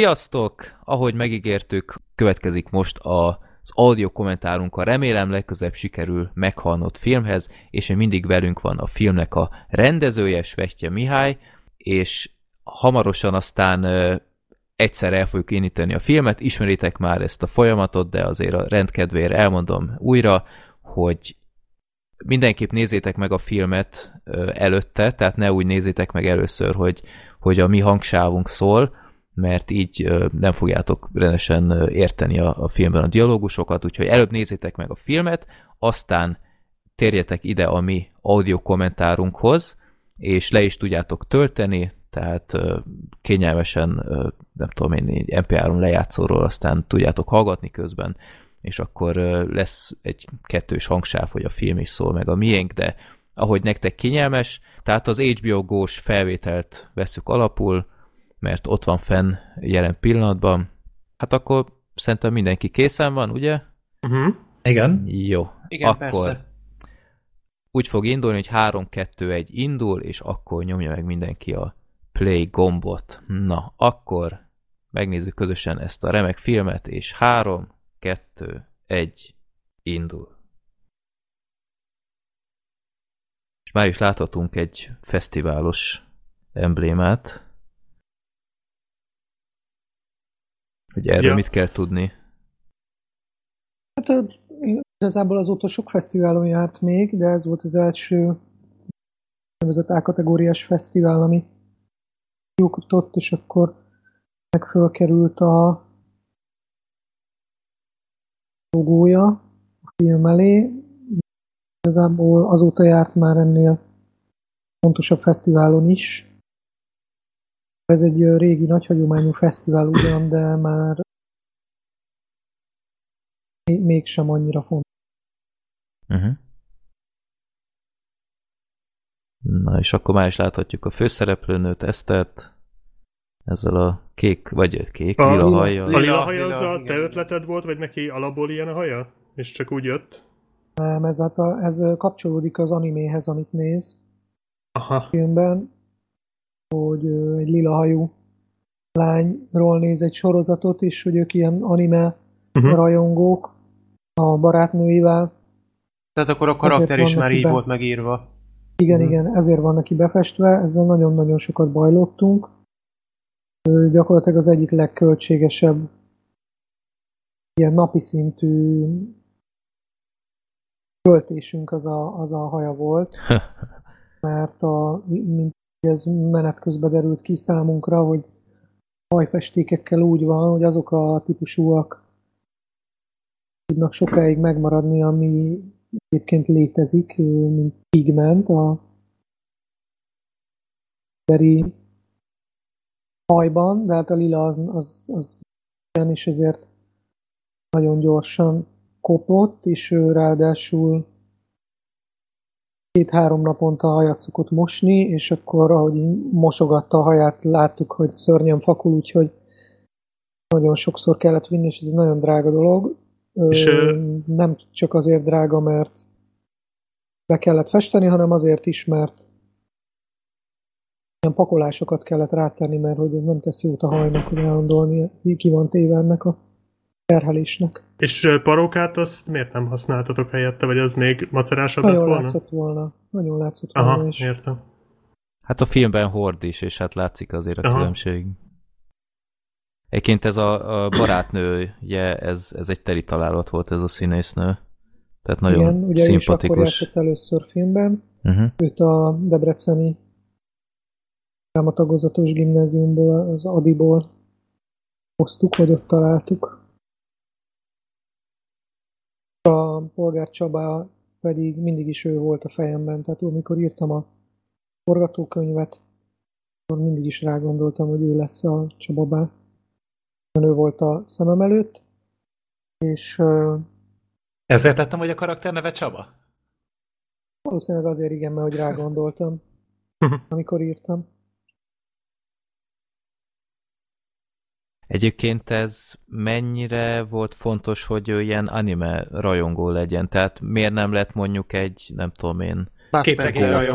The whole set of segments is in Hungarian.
Sziasztok! Ahogy megígértük, következik most a, az audio kommentárunkkal. Remélem legközebb sikerül meghalnott filmhez, és még mindig velünk van a filmnek a rendezője, Svetje Mihály, és hamarosan aztán egyszer el fogjuk indítani a filmet. Ismeritek már ezt a folyamatot, de azért a rendkedvére elmondom újra, hogy mindenképp nézzétek meg a filmet előtte, tehát ne úgy nézzétek meg először, hogy, hogy a mi hangsávunk szól, mert így nem fogjátok rendesen érteni a, a filmben a dialógusokat, úgyhogy előbb nézzétek meg a filmet, aztán térjetek ide a mi audio kommentárunkhoz, és le is tudjátok tölteni, tehát kényelmesen, nem tudom én, egy MP3 lejátszóról aztán tudjátok hallgatni közben, és akkor lesz egy kettős hangsáv, hogy a film is szól, meg a miénk, de ahogy nektek kényelmes, tehát az HBO Go-s felvételt veszük alapul, mert ott van fenn jelen pillanatban. Hát akkor szerintem mindenki készen van, ugye? Uh-huh. Igen. Jó. Igen, akkor persze. úgy fog indulni, hogy 3-2-1 indul, és akkor nyomja meg mindenki a play gombot. Na, akkor megnézzük közösen ezt a remek filmet, és 3, 2, 1, indul. És már is láthatunk egy fesztiválos emblémát. Hogy erről Ja. mit kell tudni? Hát igazából azóta sok fesztiválon járt még, de ez volt az első nevezett A-kategóriás fesztivál, ami jutott, és akkor meg fölkerült a logója a film elé. Igazából azóta járt már ennél fontosabb fesztiválon is. Ez egy régi, nagy hagyományú fesztivál ugyan, de már még- mégsem annyira fontos. Uh-huh. Na, és akkor már is láthatjuk a főszereplőnőt, Esztert, ezzel a kék, vagy kék, A lila hajjal. A lila haja az a te ötleted volt, vagy neki alapból ilyen a haja? És csak úgy jött? Nem, ez, hát a, ez kapcsolódik az animéhez, amit néz Aha. a filmben, hogy egy lilahajú lányról néz egy sorozatot, és hogy ők ilyen anime Uh-huh. rajongók a barátnőivel. Tehát akkor a karakter is már így be- volt megírva. Igen, Mhm. igen, ezért van neki befestve, ezzel nagyon-nagyon sokat bajlottunk. Ö, Gyakorlatilag az egyik legköltségesebb ilyen napi szintű költésünk az a, az a haja volt, mert a, mint ez menet közben derült ki számunkra, hogy hajfestékekkel úgy van, hogy azok a típusúak tudnak sokáig megmaradni, ami egyébként létezik, mint pigment. A emberi hajban, de hát a lila az, az, az és ezért nagyon gyorsan kopott, és ráadásul két-három naponta hajat szokott mosni, és akkor, ahogy így mosogatta a haját, láttuk, hogy szörnyen fakul, úgyhogy nagyon sokszor kellett vinni, és ez egy nagyon drága dolog. És, ö- nem csak azért drága, mert be kellett festeni, hanem azért is, mert ilyen pakolásokat kellett rátenni, mert hogy ez nem tesz jót a hajnak, hogy állandóan ki van téve ennek a terhelésnek. És parókát azt miért nem használtatok helyette, vagy az még macerásabb lett Nagyon volna? látszott volna. Nagyon látszott volna, Aha, és értem. Hát a filmben hord is, és hát látszik azért a Aha. különbség. Egyébként ez a, a barátnője, ez, ez egy teli találat volt ez a színésznő. Tehát nagyon igen, ugye ő is akkor szimpatikus. először filmben. Uh-huh. Őt a Debreceni drámatagozatos gimnáziumból, az Adiból hoztuk, vagy ott találtuk. A Polgár Csaba pedig mindig is ő volt a fejemben, tehát amikor írtam a forgatókönyvet, akkor mindig is rágondoltam, hogy ő lesz a Csababá. Ő volt a szemem előtt, és Ezért lettem, hogy a karakter neve Csaba? valószínűleg azért igen, mert hogy rágondoltam, amikor írtam. Egyébként ez mennyire volt fontos, hogy ő ilyen anime rajongó legyen? Tehát miért nem lett mondjuk egy, nem tudom én.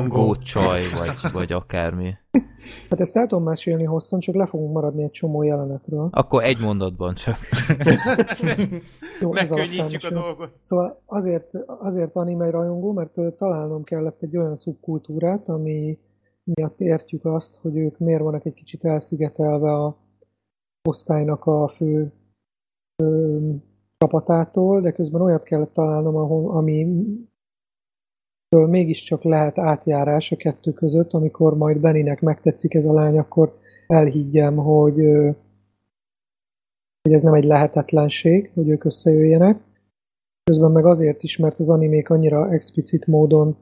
Gócsaj, vagy, vagy akármi. Hát ezt el tudom mesélni hosszan, csak le fogunk maradni egy csomó jelenetről. Akkor egy mondatban csak. Jó, ez Megkönnyítjük a dolgot. Szóval azért, azért anime rajongó, mert találnom kellett egy olyan szubkultúrát, ami miatt értjük azt, hogy ők miért vannak egy kicsit elszigetelve a osztálynak a fő ö, csapatától, de közben olyat kellett találnom, ahol, ami mégiscsak lehet átjárás a kettő között, amikor majd Beninek megtetszik ez a lány, akkor elhiggyem, hogy, ö, hogy ez nem egy lehetetlenség, hogy ők összejöjjenek. Közben meg azért is, mert az animék annyira explicit módon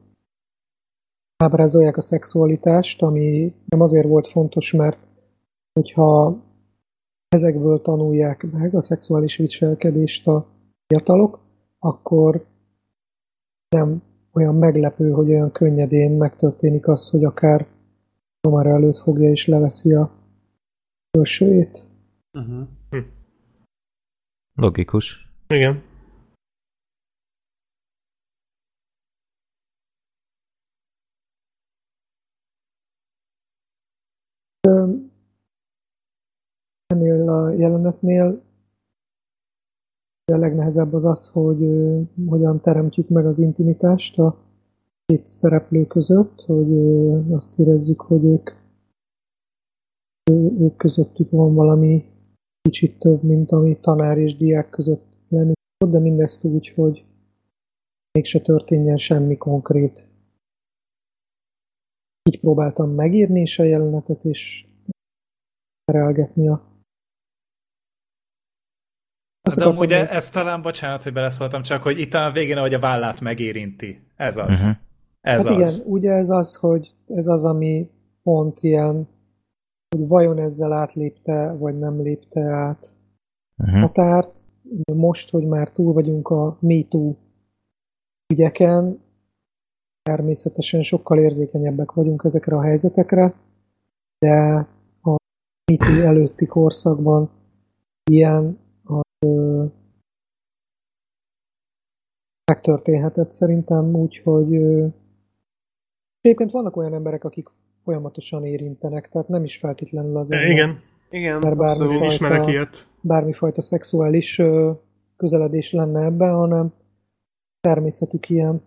ábrázolják a szexualitást, ami nem azért volt fontos, mert hogyha ezekből tanulják meg a szexuális viselkedést a fiatalok, akkor nem olyan meglepő, hogy olyan könnyedén megtörténik az, hogy akár kamera előtt fogja és leveszi a felsőjét. Uh-huh. Logikus. Igen. Ö, Ennél a jelenetnél a legnehezebb az az, hogy ö, hogyan teremtjük meg az intimitást a két szereplő között, hogy ö, azt érezzük, hogy ők, ők közöttük van valami kicsit több, mint ami tanár és diák között lenni de mindezt úgy, hogy mégse történjen semmi konkrét. Így próbáltam megírni is a jelenetet, és terelgetni a Azt De amúgy még- ez talán, bocsánat, hogy beleszóltam, csak hogy itt a végén, ahogy a vállát megérinti. Ez az. Uh-huh. Ez hát az. igen, ugye ez az, hogy ez az, ami pont ilyen, hogy vajon ezzel átlépte, vagy nem lépte át Uh-huh. határt. Most, hogy már túl vagyunk a MeToo ügyeken, természetesen sokkal érzékenyebbek vagyunk ezekre a helyzetekre, de a MeToo előtti korszakban ilyen ö, megtörténhetett szerintem úgy, hogy ö, egyébként vannak olyan emberek, akik folyamatosan érintenek, tehát nem is feltétlenül azért, mert- Igen, Igen, Mert bármi fajta- ismerek ilyet. bármifajta szexuális ö, közeledés lenne ebben, hanem természetük ilyen.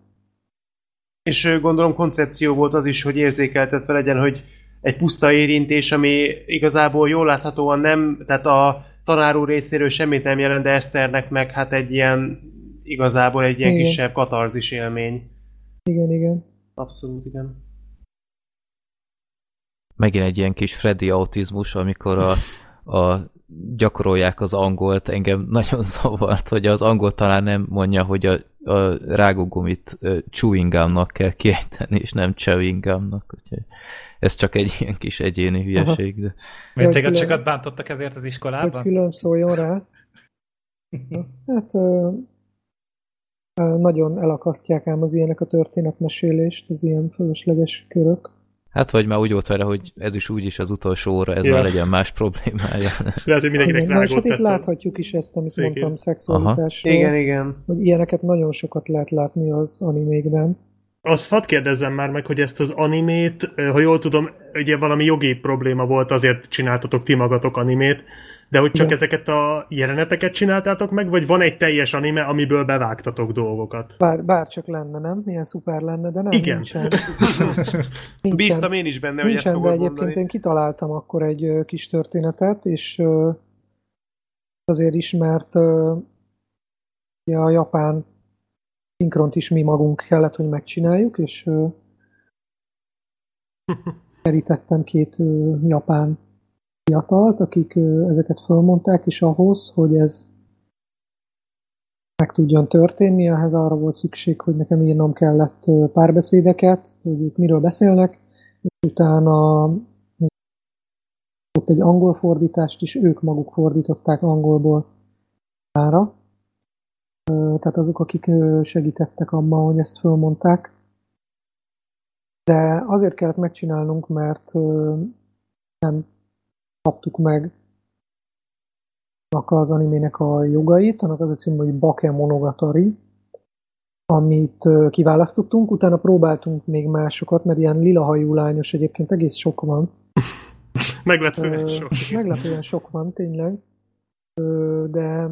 És gondolom koncepció volt az is, hogy érzékeltetve legyen, hogy egy puszta érintés, ami igazából jól láthatóan nem, tehát a tanár úr részéről semmit nem jelent, de Eszternek meg hát egy ilyen, igazából egy ilyen Igen. kisebb katarzis élmény. Igen, igen. Abszolút, igen. Megint egy ilyen kis Freddy autizmus, amikor a, a gyakorolják az angolt, engem nagyon zavart, hogy az angol talán nem mondja, hogy a, a rágógumit chewing gumnak kell kiejteni, és nem chewing gumnak, úgyhogy ez csak egy ilyen kis egyéni hülyeség, de Miért Hogy téged külön- sokat bántottak ezért az Hogy iskolában? külön szóljon rá. Na, Hát ö, ö, nagyon elakasztják ám az ilyenek a történetmesélést, az ilyen fölösleges körök. hát vagy már úgy volt vele, hogy ez is úgyis az utolsó óra, ez Ja. már legyen más problémája. Lehet, hogy mindenkinek rágót hát itt láthatjuk is ezt, amit Székén. mondtam szexualitásról. Igen, igen. Hogy ilyeneket nagyon sokat lehet látni az animékben. Azt hadd kérdezzem már meg, hogy ezt az animét, ha jól tudom, ugye valami jogi probléma volt, azért csináltatok ti magatok animét, de hogy csak Igen. ezeket a jeleneteket csináltátok meg, vagy van egy teljes anime, amiből bevágtatok dolgokat? Bár, bár csak lenne, nem? Milyen szuper lenne, de nem, Igen. nincsen. nincsen. Bíztam én is benne, hogy ezt Nincsen, de egyébként mondani. én kitaláltam akkor egy kis történetet, és azért is, mert a japán szinkront is mi magunk kellett, hogy megcsináljuk, és kerítettem két japán fiatalt, akik ezeket fölmondták, és ahhoz, hogy ez meg tudjon történni, ehhez arra volt szükség, hogy nekem írnom kellett párbeszédeket, hogy ők miről beszélnek, és utána ott egy angol fordítást is ők maguk fordították angolból ára. Tehát azok, akik segítettek abban, hogy ezt fölmondták. De azért kellett megcsinálnunk, mert nem kaptuk meg az animének a jogait, annak az a cím, hogy Bake Monogatari, amit kiválasztottunk, utána próbáltunk még másokat, mert ilyen lilahajú lányos egyébként egész sok van. Meglepően sok. Meglepően sok van, tényleg. De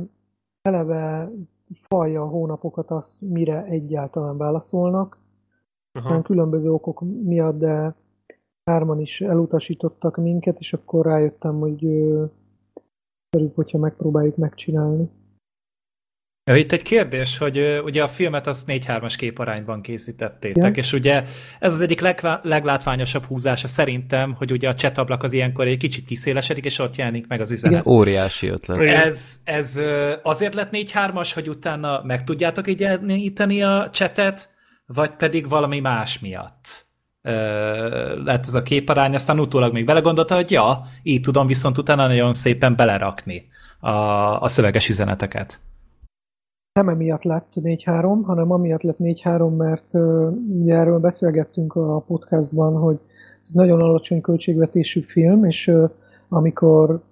eleve falja a hónapokat azt, mire egyáltalán válaszolnak. Aha. különböző okok miatt, de hárman is elutasítottak minket, és akkor rájöttem, hogy ö, szerűbb, hogyha megpróbáljuk megcsinálni. Ja, Itt egy kérdés, hogy ugye a filmet az 4-3-as képarányban készítettétek, Igen. és ugye ez az egyik legvá- leglátványosabb húzása szerintem, hogy ugye a csetablak az ilyenkor egy kicsit kiszélesedik, és ott jelenik meg az üzenet. Ez óriási ötlet. Igen. Ez, ez azért lett 4-3-as, hogy utána meg tudjátok így a csetet, vagy pedig valami más miatt? Lett ez a képarány, aztán utólag még belegondolta, hogy ja, így tudom viszont utána nagyon szépen belerakni a, a szöveges üzeneteket. Nem emiatt lett 4-3, hanem amiatt lett 4-3, mert ugye erről beszélgettünk a podcastban, hogy ez egy nagyon alacsony költségvetésű film, és amikor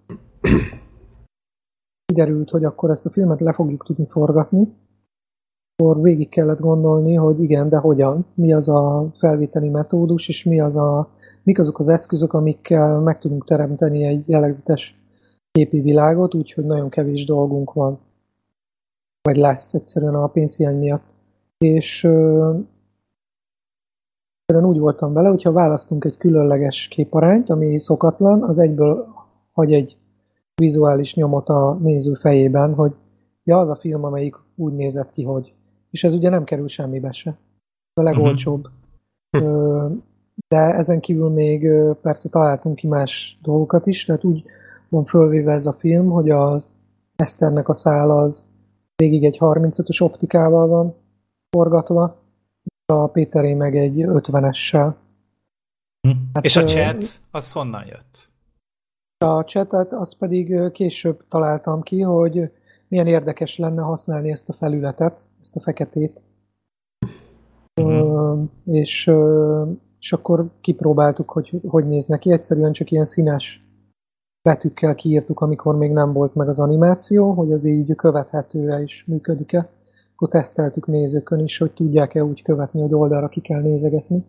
kiderült, hogy akkor ezt a filmet le fogjuk tudni forgatni, akkor végig kellett gondolni, hogy igen, de hogyan, mi az a felvételi metódus, és mi az a, mik azok az eszközök, amikkel meg tudunk teremteni egy jellegzetes képi világot, úgyhogy nagyon kevés dolgunk van vagy lesz egyszerűen a pénzhiány miatt. És ö, egyszerűen úgy voltam vele, hogyha választunk egy különleges képarányt, ami szokatlan, az egyből hagy egy vizuális nyomot a néző fejében, hogy ja, az a film, amelyik úgy nézett ki, hogy. És ez ugye nem kerül semmibe se. Ez a legolcsóbb. Ö, de ezen kívül még persze találtunk ki más dolgokat is, tehát úgy van fölvéve ez a film, hogy az Eszternek a szála az végig egy 35-ös optikával van forgatva, és a Péteré meg egy 50-essel. Hát, és a chat, az honnan jött? A chatet azt pedig később találtam ki, hogy milyen érdekes lenne használni ezt a felületet, ezt a feketét. Ö, és, és akkor kipróbáltuk, hogy hogy néz neki. Egyszerűen csak ilyen színes betűkkel kiírtuk, amikor még nem volt meg az animáció, hogy az így követhető-e is működik-e. Akkor teszteltük nézőkön is, hogy tudják-e úgy követni, hogy oldalra ki kell nézegetni.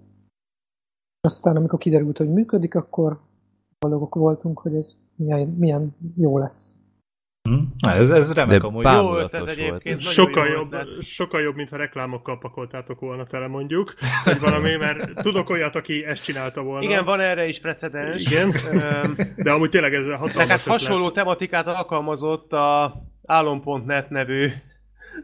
Aztán amikor kiderült, hogy működik, akkor boldogok voltunk, hogy ez milyen, milyen jó lesz. Hm? Na, Ez, ez remek De amúgy. bár- Jó ötlet egyébként. Sokkal jobb, ötlet. sokkal jobb, mintha reklámokkal pakoltátok volna tele mondjuk, vagy valami, mert tudok olyat, aki ezt csinálta volna. Igen, van erre is precedens. Igen. De amúgy tényleg ez a De hatalmas hát hasonló tematikát alkalmazott a Álom.net nevű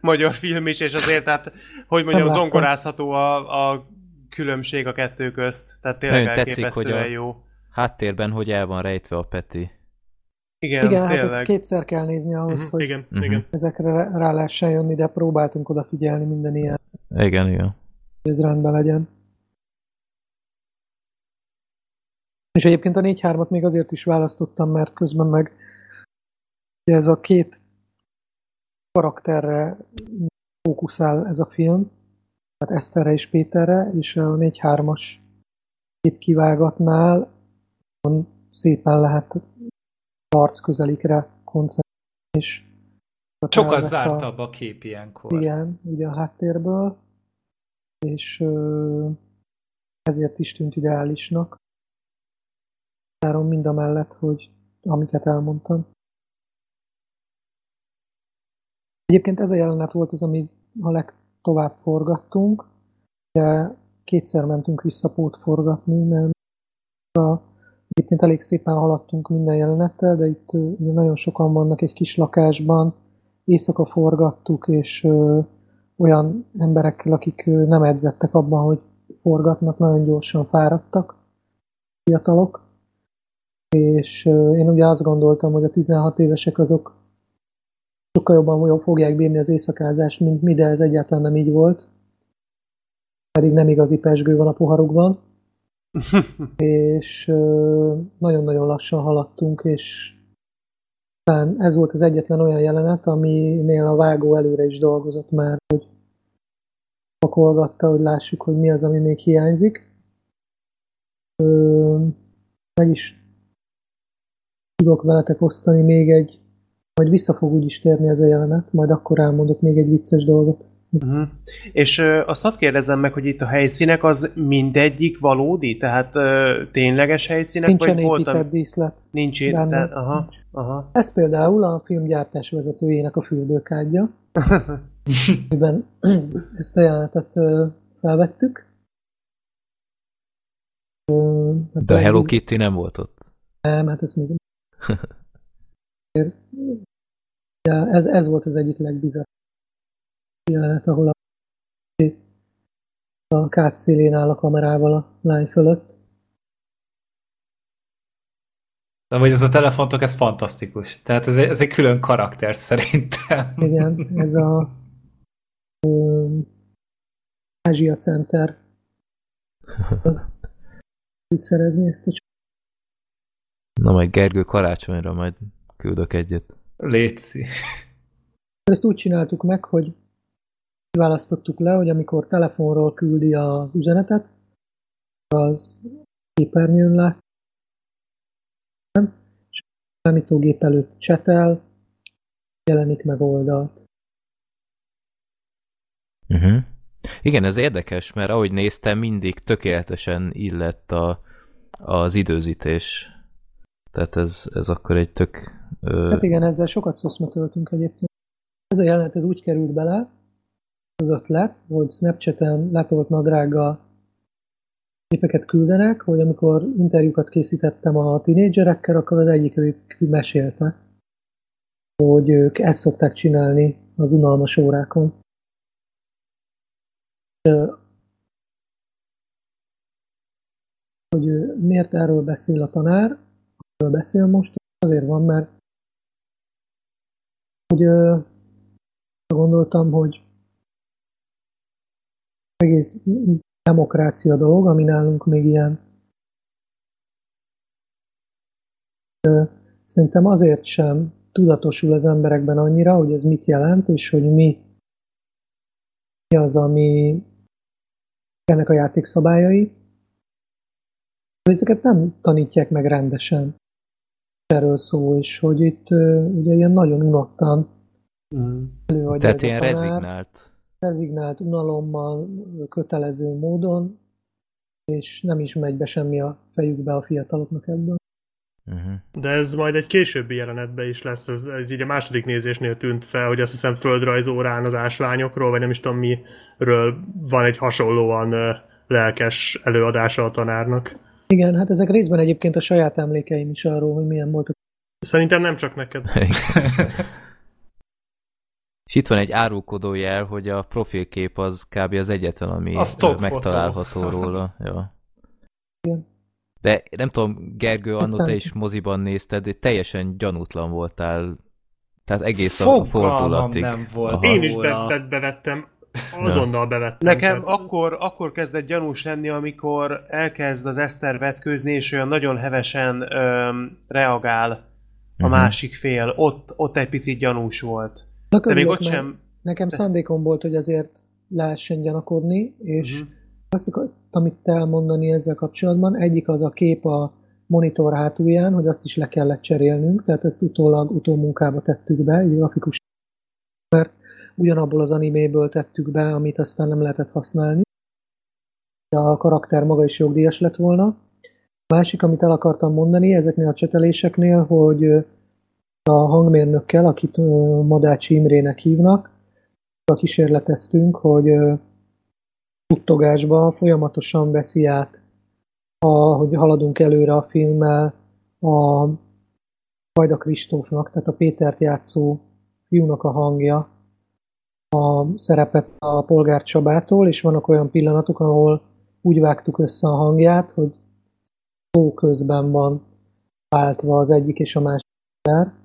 magyar film is, és azért, hát, hogy mondjam, zongorázható a, a különbség a kettő közt. Tehát tényleg Nagyon tetszik, hogy a- jó. Háttérben hogy el van rejtve a Peti. Igen, Igen, hát ezt tényleg. kétszer kell nézni ahhoz, Mhm, hogy Igen, igen. ezekre rá lehessen jönni, de próbáltunk odafigyelni minden ilyen, Igen, igen. hogy ez rendben legyen. És egyébként a 4-3-at még azért is választottam, mert közben meg ugye ez a két karakterre fókuszál ez a film, tehát Eszterre és Péterre, és a 4-3-as képkivágatnál szépen lehet arc közelikre koncentrálni, és Sokkal elvesz a- zártabb a kép ilyenkor. igen, ugye a háttérből, és ezért is tűnt ideálisnak. Várom mind a mellett, hogy amiket elmondtam. Egyébként ez a jelenet volt az, ami a legtovább forgattunk, de kétszer mentünk vissza pót forgatni, mert a, egyébként elég szépen haladtunk minden jelenettel, de itt ugye nagyon sokan vannak egy kis lakásban, éjszaka forgattuk, és ö, olyan emberekkel, akik ö, nem edzettek abban, hogy forgatnak, nagyon gyorsan fáradtak, fiatalok. És ö, én ugye azt gondoltam, hogy a 16 évesek azok sokkal jobban fogják bírni az éjszakázást, mint mi, de ez egyáltalán nem így volt. Pedig nem igazi pesgő van a poharukban. És nagyon-nagyon lassan haladtunk, és aztán ez volt az egyetlen olyan jelenet, aminél a vágó előre is dolgozott már, hogy pakolgatta, hogy lássuk, hogy mi az, ami még hiányzik. Ö, meg is tudok veletek osztani még egy, majd vissza fog úgyis térni ez a jelenet, majd akkor elmondok még egy vicces dolgot. Uh-huh. És ö, azt hadd kérdezzem meg, hogy itt a helyszínek az mindegyik valódi? Tehát ö, tényleges helyszínek? Nincsen vagy épített voltam? díszlet. Nincs tehát, aha, aha. Ez például a filmgyártás vezetőjének a fürdőkádja, amiben ezt a jelenetet ö, felvettük. Ö, hát De a Hello Kitty nem volt ott. Nem, hát ez még... Ja, ez, ez volt az egyik legbizarrabb jelenet, ahol a, a kád szélén áll a kamerával a lány fölött. De hogy ez a telefontok, ez fantasztikus. Tehát ez egy, ez egy külön karakter szerintem. Igen, ez a ö, Ázsia Center tud szerezni ezt a Na majd Gergő karácsonyra majd küldök egyet. Léci. Ezt úgy csináltuk meg, hogy választottuk le, hogy amikor telefonról küldi az üzenetet, az képernyőn lát, és a számítógép előtt csetel, jelenik meg oldalt. Uh-huh. Igen, ez érdekes, mert ahogy néztem, mindig tökéletesen illett a, az időzítés. Tehát ez, ez akkor egy tök... Ö, Hát igen, ezzel sokat szoszma töltünk egyébként. Ez a jelenet ez úgy került bele, az ötlet, hogy Snapchaten letolt nadrággal képeket küldenek, hogy amikor interjúkat készítettem a tinédzserekkel, akkor az egyik ők mesélte, hogy ők ezt szokták csinálni az unalmas órákon. Hogy miért erről beszél a tanár, erről beszél most, azért van, mert hogy gondoltam, hogy egész demokrácia dolog, ami nálunk még ilyen szerintem azért sem tudatosul az emberekben annyira, hogy ez mit jelent, és hogy mi, mi az, ami ennek a játékszabályai. Ezeket nem tanítják meg rendesen erről szó, és hogy itt ugye ilyen nagyon unottan Mm. előadja tehát ilyen rezignált. Rezignált unalommal, kötelező módon, és nem is megy be semmi a fejükbe a fiataloknak ebből. Uh-huh. De ez majd egy későbbi jelenetben is lesz, ez, ez így a második nézésnél tűnt fel, hogy azt hiszem földrajzórán az ásványokról, vagy nem is tudom miről van egy hasonlóan ö, lelkes előadása a tanárnak. Igen, hát ezek részben egyébként a saját emlékeim is arról, hogy milyen volt a Szerintem nem csak neked. És itt van egy árulkodó jel, hogy a profilkép az kb. az egyetlen, ami A megtalálható róla. Ja. De nem tudom, Gergő, annó te is moziban nézted, de teljesen gyanútlan voltál. Tehát egész a Fogalmam fordulatig. nem volt. Aha. Én is be, be, bevettem, azonnal bevettem. Nekem tehát- akkor, akkor kezdett gyanús lenni, amikor elkezd az Eszter vetkőzni, és olyan nagyon hevesen öm, reagál a Mhm. másik fél. Ott, ott egy picit gyanús volt. Na, De még ott sem... Nekem szándékom volt, hogy azért lehessen gyanakodni, és uh-huh. azt akartam itt elmondani ezzel kapcsolatban. Egyik az a kép a monitor hátulján, hogy azt is le kellett cserélnünk, tehát ezt utólag utómunkába tettük be, egy grafikus, mert ugyanabból az animéből tettük be, amit aztán nem lehetett használni. A karakter maga is jogdíjas lett volna. A másik, amit el akartam mondani ezeknél a cseteléseknél, hogy a hangmérnökkel, akit Madácsi Imrének hívnak, a kísérleteztünk, hogy ö, suttogásba folyamatosan veszi át, a, hogy haladunk előre a filmmel, a Vajda Kristófnak, tehát a Pétert játszó fiúnak a hangja, a szerepet a Polgár Csabától, és vannak olyan pillanatok, ahol úgy vágtuk össze a hangját, hogy szó közben van váltva az egyik és a másik ember.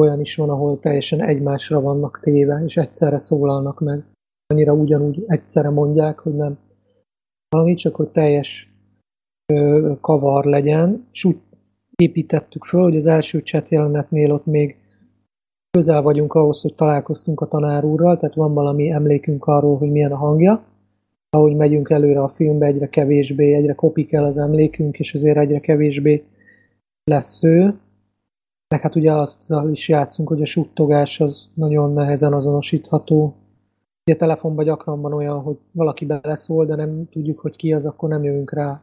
Olyan is van, ahol teljesen egymásra vannak téve, és egyszerre szólalnak meg. Annyira ugyanúgy egyszerre mondják, hogy nem valami, csak hogy teljes ö, kavar legyen, és úgy építettük föl, hogy az első chat jelenetnél ott még közel vagyunk ahhoz, hogy találkoztunk a tanár úrral, tehát van valami emlékünk arról, hogy milyen a hangja. Ahogy megyünk előre a filmbe, egyre kevésbé, egyre kopik el az emlékünk, és azért egyre kevésbé lesz ő. Meg hát ugye azt is játszunk, hogy a suttogás az nagyon nehezen azonosítható Ugye telefonban gyakran van olyan, hogy valaki beleszól, de nem tudjuk, hogy ki az, akkor nem jövünk rá.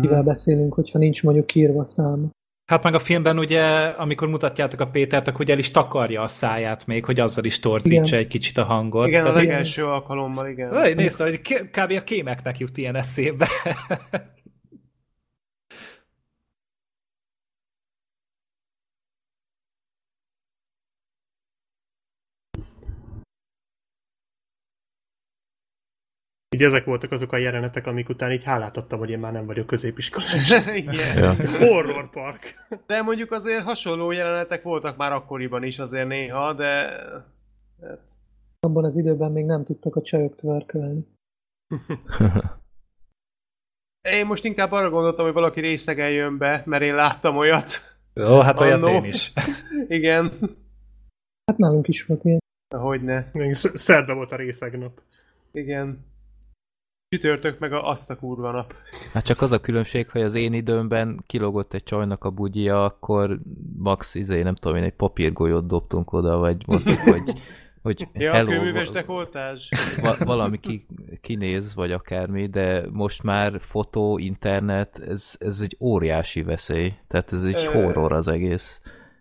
Kivel beszélünk, hogyha nincs mondjuk kiírva a szám. Hát meg a filmben ugye, amikor mutatjátok a Pétert, akkor ugye el is takarja a száját még, hogy azzal is torzítsa Igen. egy kicsit a hangot. Igen, a Tehát így- legelső alkalommal, igen. Nézd, hogy kb. a kémeknek jut ilyen eszébe. Így ezek voltak azok a jelenetek, amik után így hálát adtam, hogy én már nem vagyok középiskolás. igen. Ja. Horror park. De mondjuk azért hasonló jelenetek voltak már akkoriban is azért néha, de... Abban az időben még nem tudtak a csajok tvörkölni. Én most inkább arra gondoltam, hogy valaki részegen jön be, mert én láttam olyat. Ó, hát olyat Annó. én is. Igen. Hát nálunk is volt ilyen. Hogyne. Még sz- Szerda volt a részegnap. Igen. Csütörtök meg a, azt a kurva nap. Hát csak az a különbség, hogy az én időmben kilógott egy csajnak a bugyja, akkor max, izé, nem tudom én, egy papírgolyót dobtunk oda, vagy mondtuk, hogy, hogy Ja, hello, kőműves dekoltás. va- valami ki, kinéz, vagy akármi, de most már fotó, internet, ez, ez egy óriási veszély. Tehát ez egy Ö. horror az egész.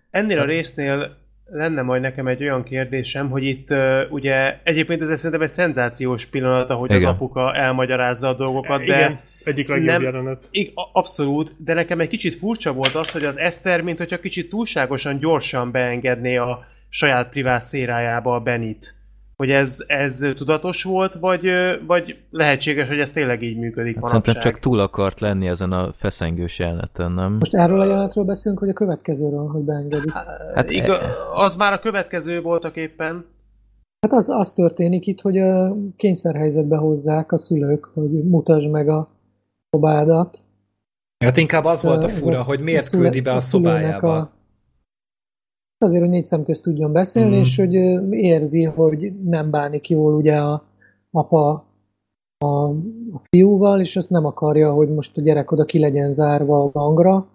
Ennél a résznél lenne majd nekem egy olyan kérdésem, hogy itt uh, ugye egyébként ez szerintem egy szenzációs pillanat, ahogy Igen. az apuka elmagyarázza a dolgokat, de Igen, egyik legjobb nem- jelenet. ig- abszolút, de nekem egy kicsit furcsa volt az, hogy az Eszter, mint hogyha kicsit túlságosan gyorsan beengedné a saját privát szérájába a Benit. Hogy ez, ez tudatos volt, vagy, vagy lehetséges, hogy ez tényleg így működik Hát szerintem manapság? csak túl akart lenni ezen a feszengős jeleneten, nem? Most erről a jelenetről beszélünk, hogy a következőről, hogy beengedik. Hát Iga, az már a következő voltak éppen. Hát az, az történik itt, hogy a kényszerhelyzetbe hozzák a szülők, hogy mutasd meg a szobádat. Hát inkább az volt a fura, hogy miért szüle- küldi be a szülőnek szobájába. A... Azért, hogy négy szem közt tudjon beszélni, Mhm. és hogy érzi, hogy nem bánik jól ugye a apa a, a fiúval, és azt nem akarja, hogy most a gyerek oda ki legyen zárva a gangra.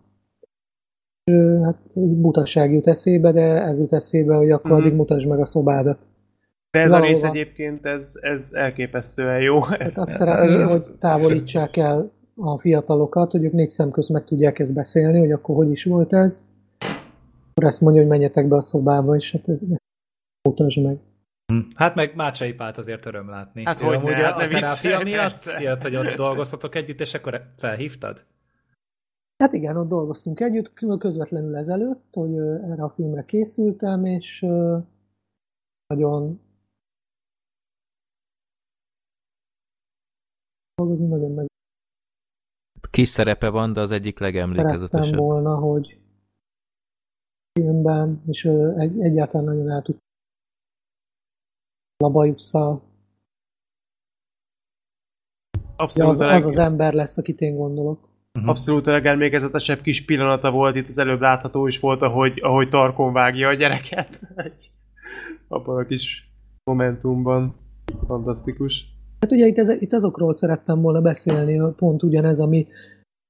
Ö, Hát butaság jut eszébe, de ez jut eszébe, hogy akkor Mhm. addig mutasd meg a szobádat. De ez a Valahova. rész egyébként, ez, ez elképesztően jó. Hát Ez, azt szeretné, hogy távolítsák el a fiatalokat, hogy ők négy szem közt meg tudják ezt beszélni, hogy akkor hogy is volt ez. Akkor ezt mondja, hogy menjetek be a szobába, és hát mutasd meg. Hát meg Mácsai Pált azért öröm látni. Hát Ő hogyne, amúgy hát a, ne a terápia miatt jött, hogy ott dolgoztatok együtt, és akkor felhívtad? Hát igen, ott dolgoztunk együtt, közvetlenül ezelőtt, hogy erre a filmre készültem, és nagyon dolgozni nagyon meg Kis szerepe van, de az egyik szerettem legemlékezetesebb. volna, hogy filmben, és egy, egyáltalán nagyon el tud a bajusszal. abszolút, Az, az az ember lesz, akit én gondolok. abszolút a legemlékezetesebb kis pillanata volt, itt az előbb látható is volt, ahogy, ahogy tarkon vágja a gyereket. Egy- Abban a kis momentumban. Fantasztikus. Hát ugye itt, ez, itt azokról szerettem volna beszélni, pont ugyanez, ami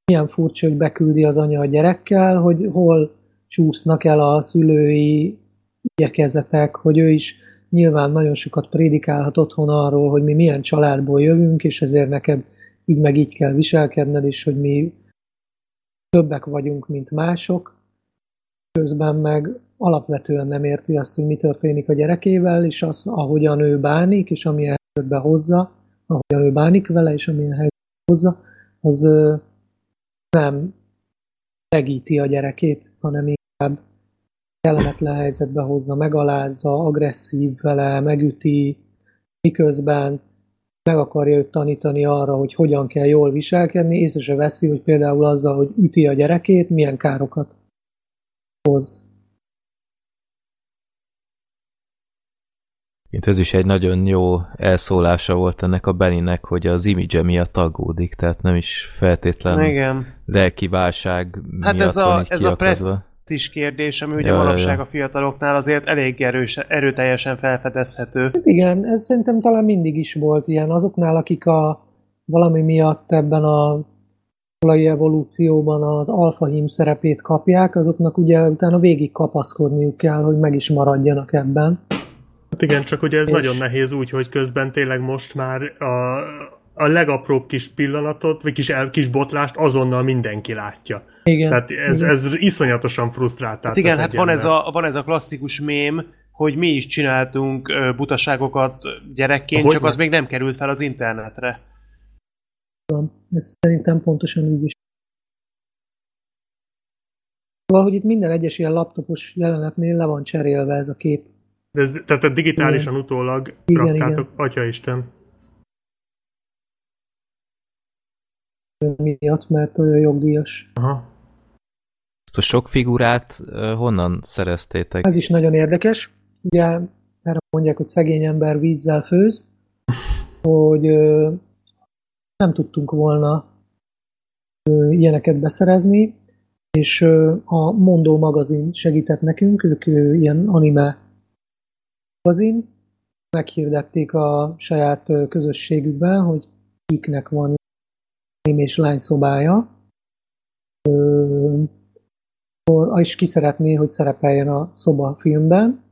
milyen furcsa, hogy beküldi az anya a gyerekkel, hogy hol csúsznak el a szülői igyekezetek, hogy ő is nyilván nagyon sokat prédikálhat otthon arról, hogy mi milyen családból jövünk, és ezért neked így meg így kell viselkedned, és hogy mi többek vagyunk, mint mások. Közben meg alapvetően nem érti azt, hogy mi történik a gyerekével, és az, ahogyan ő bánik, és amilyen helyzetbe hozza, ahogyan ő bánik vele, és amilyen helyzetbe hozza, az nem segíti a gyerekét, hanem inkább kellemetlen helyzetbe hozza, megalázza, agresszív vele, megüti, miközben meg akarja őt tanítani arra, hogy hogyan kell jól viselkedni, észre se veszi, hogy például azzal, hogy üti a gyerekét, milyen károkat hoz. Itt ez is egy nagyon jó elszólása volt ennek a Beninek, hogy az image miatt aggódik, tehát nem is feltétlen Igen. lelki válság Hát miatt ez a- van így ez a kiakadva. Is kérdés, ami ugye Ja, manapság ja. a fiataloknál azért elég erős, erőteljesen felfedezhető. Hát igen, ez szerintem talán mindig is volt ilyen. Azoknál, akik a valami miatt ebben a olai evolúcióban az alfahím szerepét kapják, azoknak ugye utána végig kapaszkodniuk kell, hogy meg is maradjanak ebben. Hát igen, csak ugye ez És- nagyon nehéz úgy, hogy közben tényleg most már a, a legapróbb kis pillanatot, vagy kis, el, kis botlást azonnal mindenki látja. Igen. Tehát ez, Igen. ez iszonyatosan frusztráltál. Hát igen, hát van ez, a, van ez a klasszikus mém, hogy mi is csináltunk butaságokat gyerekként, Hogyne. csak az még nem került fel az internetre. Ez szerintem pontosan így is. Szóval, hogy itt minden egyes ilyen laptopos jelenetnél le van cserélve ez a kép. De ez, tehát a digitálisan utólag Igen, raktátok, atyaisten. miatt, mert olyan jogdíjas. Aha. A sok figurát honnan szereztétek? Ez is nagyon érdekes. Ugye erre mondják, hogy szegény ember vízzel főz, hogy nem tudtunk volna ilyeneket beszerezni, és a Mondó magazin segített nekünk, ők ilyen anime magazin, meghirdették a saját közösségükben, hogy kiknek van anime és lány szobája, akkor is ki szeretné, hogy szerepeljen a szoba filmben.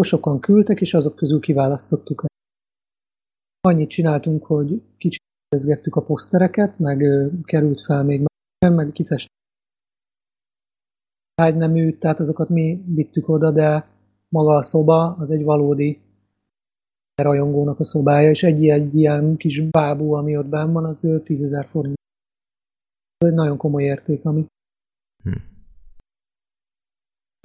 Sokan küldtek, és azok közül kiválasztottuk. Annyit csináltunk, hogy kicsit a posztereket, meg került fel még meg, meg kifestett ágynemű, tehát azokat mi vittük oda, de maga a szoba az egy valódi rajongónak a szobája, és egy, egy ilyen kis bábú, ami ott benn van, az ö, 10 ezer forint. Ez egy nagyon komoly érték, ami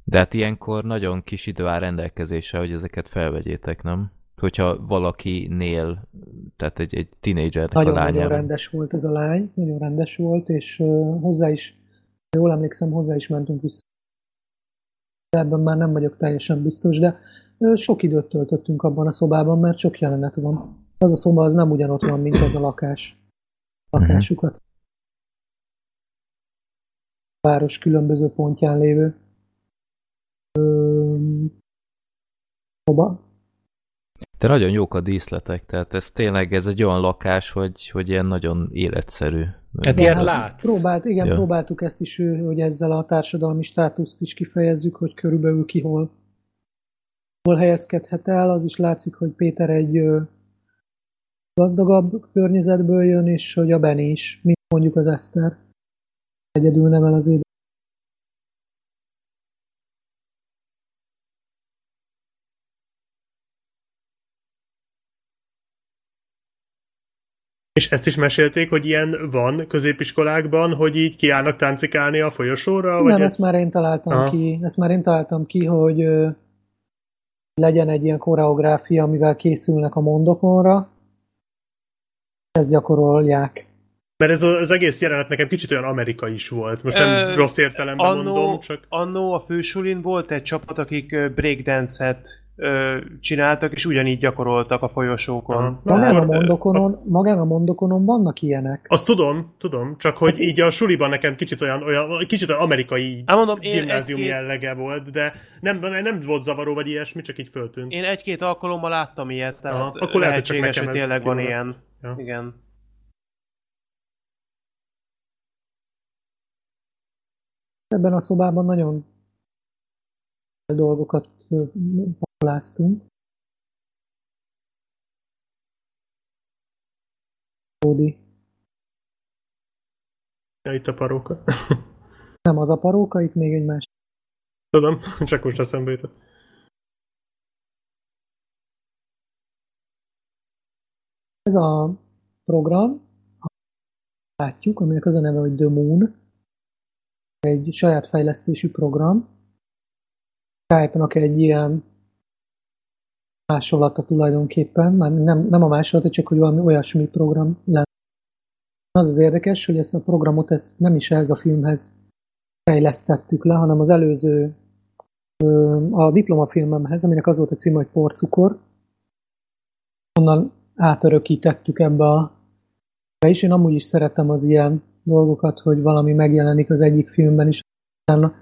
De hát ilyenkor nagyon kis idő áll rendelkezésre, hogy ezeket felvegyétek, nem? Hogyha valakinél, tehát egy, egy tinédzsernek a Nagyon-nagyon lányában. rendes volt ez a lány, nagyon rendes volt, és uh, hozzá is, jól emlékszem, hozzá is mentünk vissza. Ebben már nem vagyok teljesen biztos, de uh, sok időt töltöttünk abban a szobában, mert sok jelenet van. Az a szoba az nem ugyanott van, mint az a lakás. Lakásukat. A város különböző pontján lévő szoba. De nagyon jók a díszletek, tehát ez tényleg ez egy olyan lakás, hogy, hogy ilyen nagyon életszerű. Hát Ja, ilyet látsz. Próbált, igen, Ja. próbáltuk ezt is, hogy ezzel a társadalmi státuszt is kifejezzük, hogy körülbelül ki hol, hol helyezkedhet el. Az is látszik, hogy Péter egy gazdagabb környezetből jön, és hogy a Benny is, mint mondjuk az Eszter. Egyedül nevel az édes. És ezt is mesélték, hogy ilyen van középiskolákban, hogy így kiállnak táncikálni a folyosóra? vagy Nem, ez... ezt már én találtam Aha. ki, ezt már én találtam ki, hogy ö, legyen egy ilyen koreográfia, amivel készülnek a mondokonra. Ezt gyakorolják. Mert ez a- az egész jelenet nekem kicsit olyan amerikai is volt. Most nem Ö, rossz értelemben mondom, csak... annó a fősulin volt egy csapat, akik breakdance-et ö, csináltak, és ugyanígy gyakoroltak a folyosókon. Aha. Magán a akkor- mondokonon, magán a mondokonon vannak ilyenek. Azt tudom, tudom, csak hogy így a suliban nekem kicsit olyan, olyan kicsit olyan amerikai Hát mondom, én gimnáziumi egy-két- jellege volt, de nem, nem volt zavaró vagy ilyesmi, csak így föltűnt. Én egy-két alkalommal láttam ilyet, tehát Aha, akkor lehet, hogy csak lehetséges, hogy nekem ez tényleg van ilyen. Ja. Igen. Ebben a szobában nagyon dolgokat ö, pakoláztunk. Ódi. Ja, itt a paróka. Nem az a paróka, itt még egy másik. Tudom, csak most eszembe jutott. Ez a program, látjuk, aminek az a neve, hogy The Moon, egy saját fejlesztésű program. Skype-nak egy ilyen másolata tulajdonképpen, már nem, nem a másolata, csak hogy valami olyasmi program lenne. Az az érdekes, hogy ezt a programot ezt nem is ehhez a filmhez fejlesztettük le, hanem az előző a diplomafilmemhez, aminek az volt a címe, hogy Porcukor, onnan átörökítettük ebbe a be is. Én amúgy is szeretem az ilyen dolgokat, hogy valami megjelenik az egyik filmben is, utána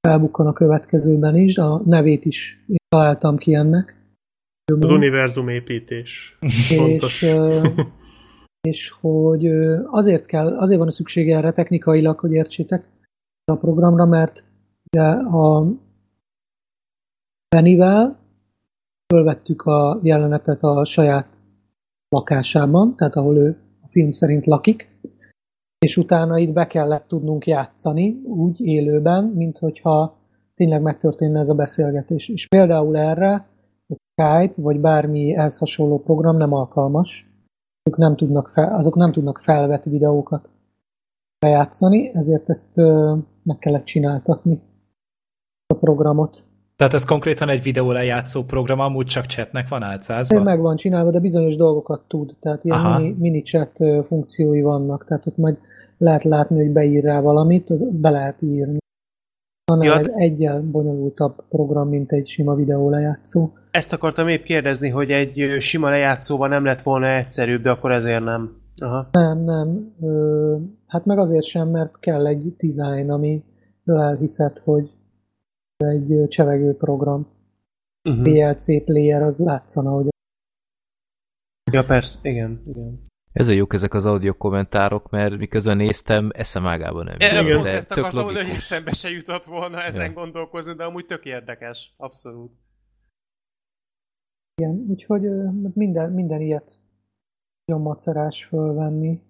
felbukkan a következőben is. A nevét is találtam ki ennek. Az univerzum építés. Fontos. És, és hogy azért kell, azért van a szüksége erre technikailag, hogy értsétek a programra, mert ugye a Bennivel fölvettük a jelenetet a saját lakásában, tehát ahol ő a film szerint lakik, és utána itt be kellett tudnunk játszani úgy élőben, mint hogyha tényleg megtörténne ez a beszélgetés. És például erre Skype, vagy bármi ehhez hasonló program nem alkalmas. Azok nem tudnak, fel, azok nem tudnak felvett videókat bejátszani, ezért ezt ö, meg kellett csináltatni a programot. Tehát ez konkrétan egy videó lejátszó program, amúgy csak chatnek van álcázva? Meg van csinálva, de bizonyos dolgokat tud. Tehát ilyen Aha. mini, mini chat funkciói vannak. Tehát ott majd lehet látni, hogy beír rá valamit, be lehet írni. Annál Ja, egy egyel bonyolultabb program, mint egy sima videó lejátszó. Ezt akartam épp kérdezni, hogy egy sima lejátszóval nem lett volna egyszerűbb, de akkor ezért nem. Aha. Nem, nem. Ö, hát meg azért sem, mert kell egy design, amiről elhiszed, hogy egy csevegő program. Uh-huh. PLC player, az látszana, hogy Ja, persze, igen, igen. Ezzel jók ezek az audio kommentárok, mert miközben néztem, eszem ágában nem. Igen, de ezt tök akartam mondani, hogy logikus. eszembe se jutott volna ezen Ja. gondolkozni, de amúgy tök érdekes. Abszolút. Ilyen. Úgyhogy minden, minden ilyet nagyon macerás fölvenni.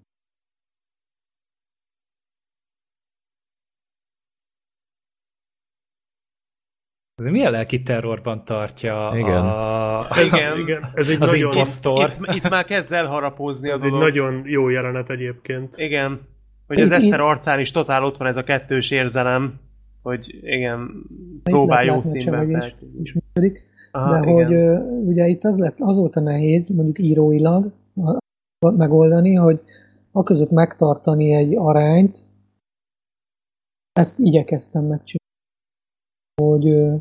Ez milyen lelki terrorban tartja Igen. a... Ez, Igen. igen, ez egy Az nagyon, imposztor. Itt, itt már kezd elharapozni a ez egy nagyon jó jelenet egyébként. Igen. Hogy az Eszter arcán is totál ott van ez a kettős érzelem, hogy igen, próbál jó színben is működik. Aha, de igen. hogy ö, ugye itt az, lett, az volt a nehéz, mondjuk íróilag megoldani, hogy a között megtartani egy arányt, ezt igyekeztem megcsinálni. Hogy ö,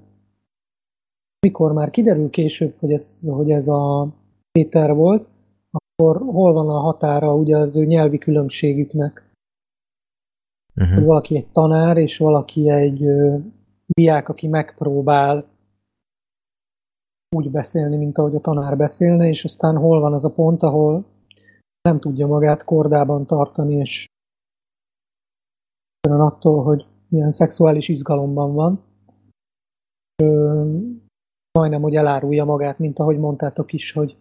mikor már kiderül később, hogy ez, hogy ez a Péter volt, akkor hol van a határa ugye az ő nyelvi különbségüknek. Uh-huh. hogy valaki egy tanár, és valaki egy ö, diák, aki megpróbál úgy beszélni, mint ahogy a tanár beszélne, és aztán hol van az a pont, ahol nem tudja magát kordában tartani, és attól, hogy milyen szexuális izgalomban van, ö, majdnem, hogy elárulja magát, mint ahogy mondtátok is, hogy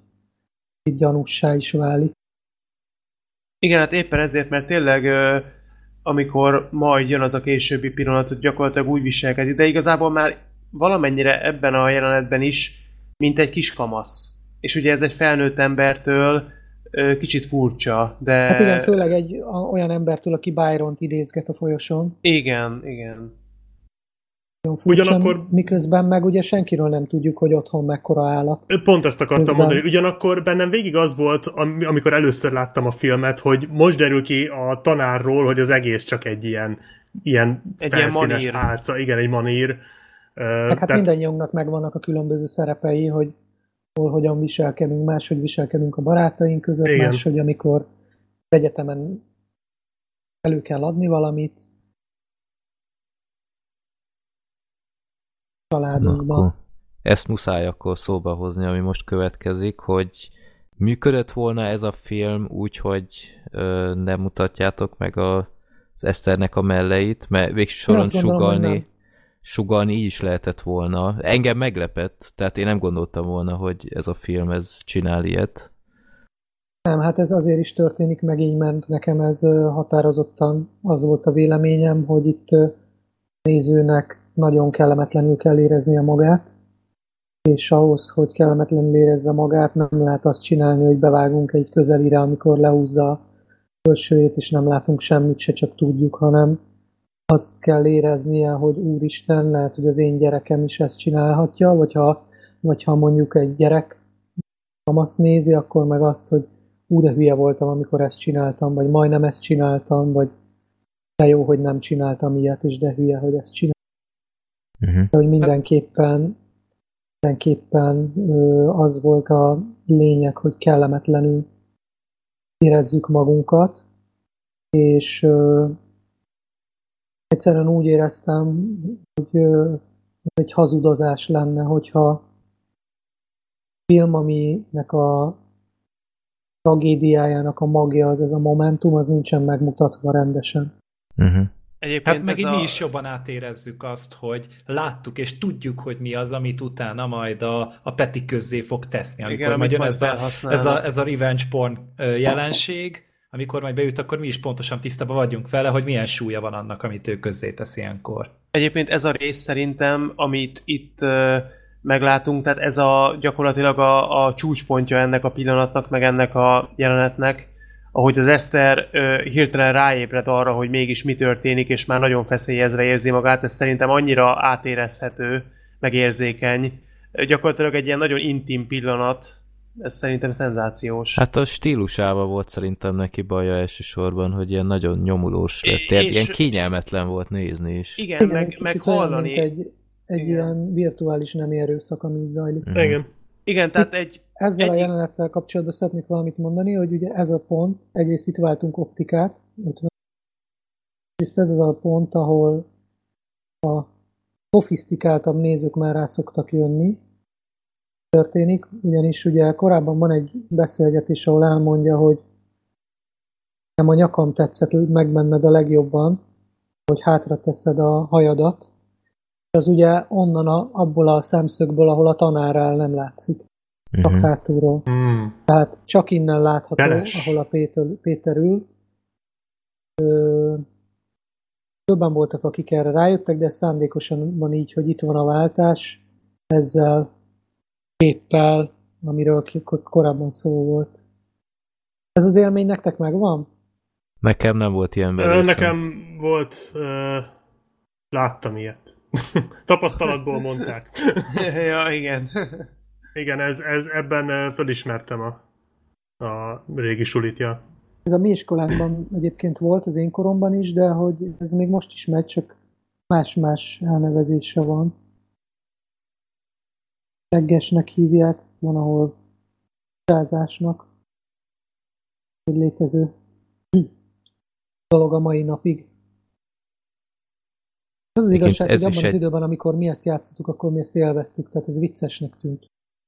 itt gyanússá is válik. Igen, hát éppen ezért, mert tényleg amikor majd jön az a későbbi pillanat, hogy gyakorlatilag úgy viselkedik, de igazából már valamennyire ebben a jelenetben is, mint egy kamasz. És ugye ez egy felnőtt embertől ö, kicsit furcsa, de... Hát igen, főleg egy a, olyan embertől, aki Byron-t idézget a folyosón. Igen, igen. Furcsa, Ugyanakkor- miközben meg ugye senkiről nem tudjuk, hogy otthon mekkora állat. Pont ezt akartam Közben- mondani. Ugyanakkor bennem végig az volt, am- amikor először láttam a filmet, hogy most derül ki a tanárról, hogy az egész csak egy ilyen, ilyen Egy ilyen felszínes manír. álca. Igen, egy manír. Hát tehát- mindannyiunknak megvannak a különböző szerepei, hogy hol hogyan viselkedünk, máshogy viselkedünk a barátaink között, Igen. máshogy amikor az egyetemen elő kell adni valamit, Na, családunkban. akkor ezt muszáj akkor szóba hozni, ami most következik, hogy működött volna ez a film úgy, hogy ö, nem mutatjátok meg a, az Eszternek a melleit, mert végső soron sugalni. Sugalni így is lehetett volna. Engem meglepett, tehát én nem gondoltam volna, hogy ez a film ez csinál ilyet. Nem, hát ez azért is történik meg így, mert nekem ez határozottan az volt a véleményem, hogy itt nézőnek nagyon kellemetlenül kell éreznie magát, és ahhoz, hogy kellemetlenül érezze magát, nem lehet azt csinálni, hogy bevágunk egy közelire, amikor lehúzza a fölsőjét, és nem látunk semmit, se csak tudjuk, hanem azt kell éreznie, hogy úristen, lehet, hogy az én gyerekem is ezt csinálhatja, vagy ha, vagy ha mondjuk egy gyerek kamasz nézi, akkor meg azt, hogy ú, de hülye voltam, amikor ezt csináltam, vagy majdnem ezt csináltam, vagy de jó, hogy nem csináltam ilyet, és de hülye, hogy ezt csináltam. Uh-huh. De hogy mindenképpen, mindenképpen az volt a lényeg, hogy kellemetlenül érezzük magunkat, és egyszerűen úgy éreztem, hogy ez egy hazudozás lenne, hogyha film, aminek a tragédiájának a magja az ez a momentum, az nincsen megmutatva rendesen. Uh-huh. Egyébként Hát meg így a... mi is jobban átérezzük azt, hogy láttuk és tudjuk, hogy mi az, amit utána majd a, a Peti közzé fog teszni. Amikor Igen, majd jön majd ez a, ez, a, ez a revenge porn jelenség, amikor majd beüt, akkor mi is pontosan tisztában vagyunk vele, hogy milyen súlya van annak, amit ő közzé tesz ilyenkor. Egyébként ez a rész szerintem, amit itt ö, meglátunk, tehát ez a gyakorlatilag a, a csúcspontja ennek a pillanatnak, meg ennek a jelenetnek, ahogy az Eszter ö, hirtelen ráébred arra, hogy mégis mi történik, és már nagyon feszélyezve érzi magát, ez szerintem annyira átérezhető, meg érzékeny. Ö, Gyakorlatilag egy ilyen nagyon intim pillanat, ez szerintem szenzációs. Hát a stílusával volt szerintem neki baja elsősorban, hogy ilyen nagyon nyomulós lett. És- ilyen kényelmetlen volt nézni is. Igen, Igen, egy meg, meg hallani. egy, egy Igen. ilyen virtuális nemi erőszak, ami zajlik. Mhm. Igen. Igen, tehát egy... Ezzel a Egyik- jelenettel kapcsolatban szeretnék valamit mondani, hogy ugye ez a pont, egyrészt itt váltunk optikát, és ez az a pont, ahol a szofisztikáltabb nézők már rá szoktak jönni, történik, ugyanis ugye korábban van egy beszélgetés, ahol elmondja, hogy nem a nyakam tetszett meg benned a legjobban, hogy hátra teszed a hajadat, az ugye onnan a, abból a szemszögből, ahol a tanár áll, nem látszik, csak Mhm. hátulról. Hmm. Tehát csak innen látható, Beles. ahol a Péter, Péter ül. Ö, többen voltak, akik erre rájöttek, de szándékosan van így, hogy itt van a váltás, ezzel képpel, amiről korábban szó volt. Ez az élmény nektek megvan? Nekem nem volt ilyen belőszem. Nekem volt, ö, láttam ilyet. Tapasztalatból mondták. ja, igen. Igen, ez, ez ebben fölismertem a, a régi sulit, ja. Ez a mi iskolánkban egyébként volt, az én koromban is, de hogy ez még most is megy, csak más-más elnevezése van. Seggesnek hívják, van, ahol sázásnak. Egy létező dolog a mai napig. Az az igazság, ez hogy is abban az egy- időben, amikor mi ezt játszottuk, akkor mi ezt élveztük, tehát ez viccesnek tűnt.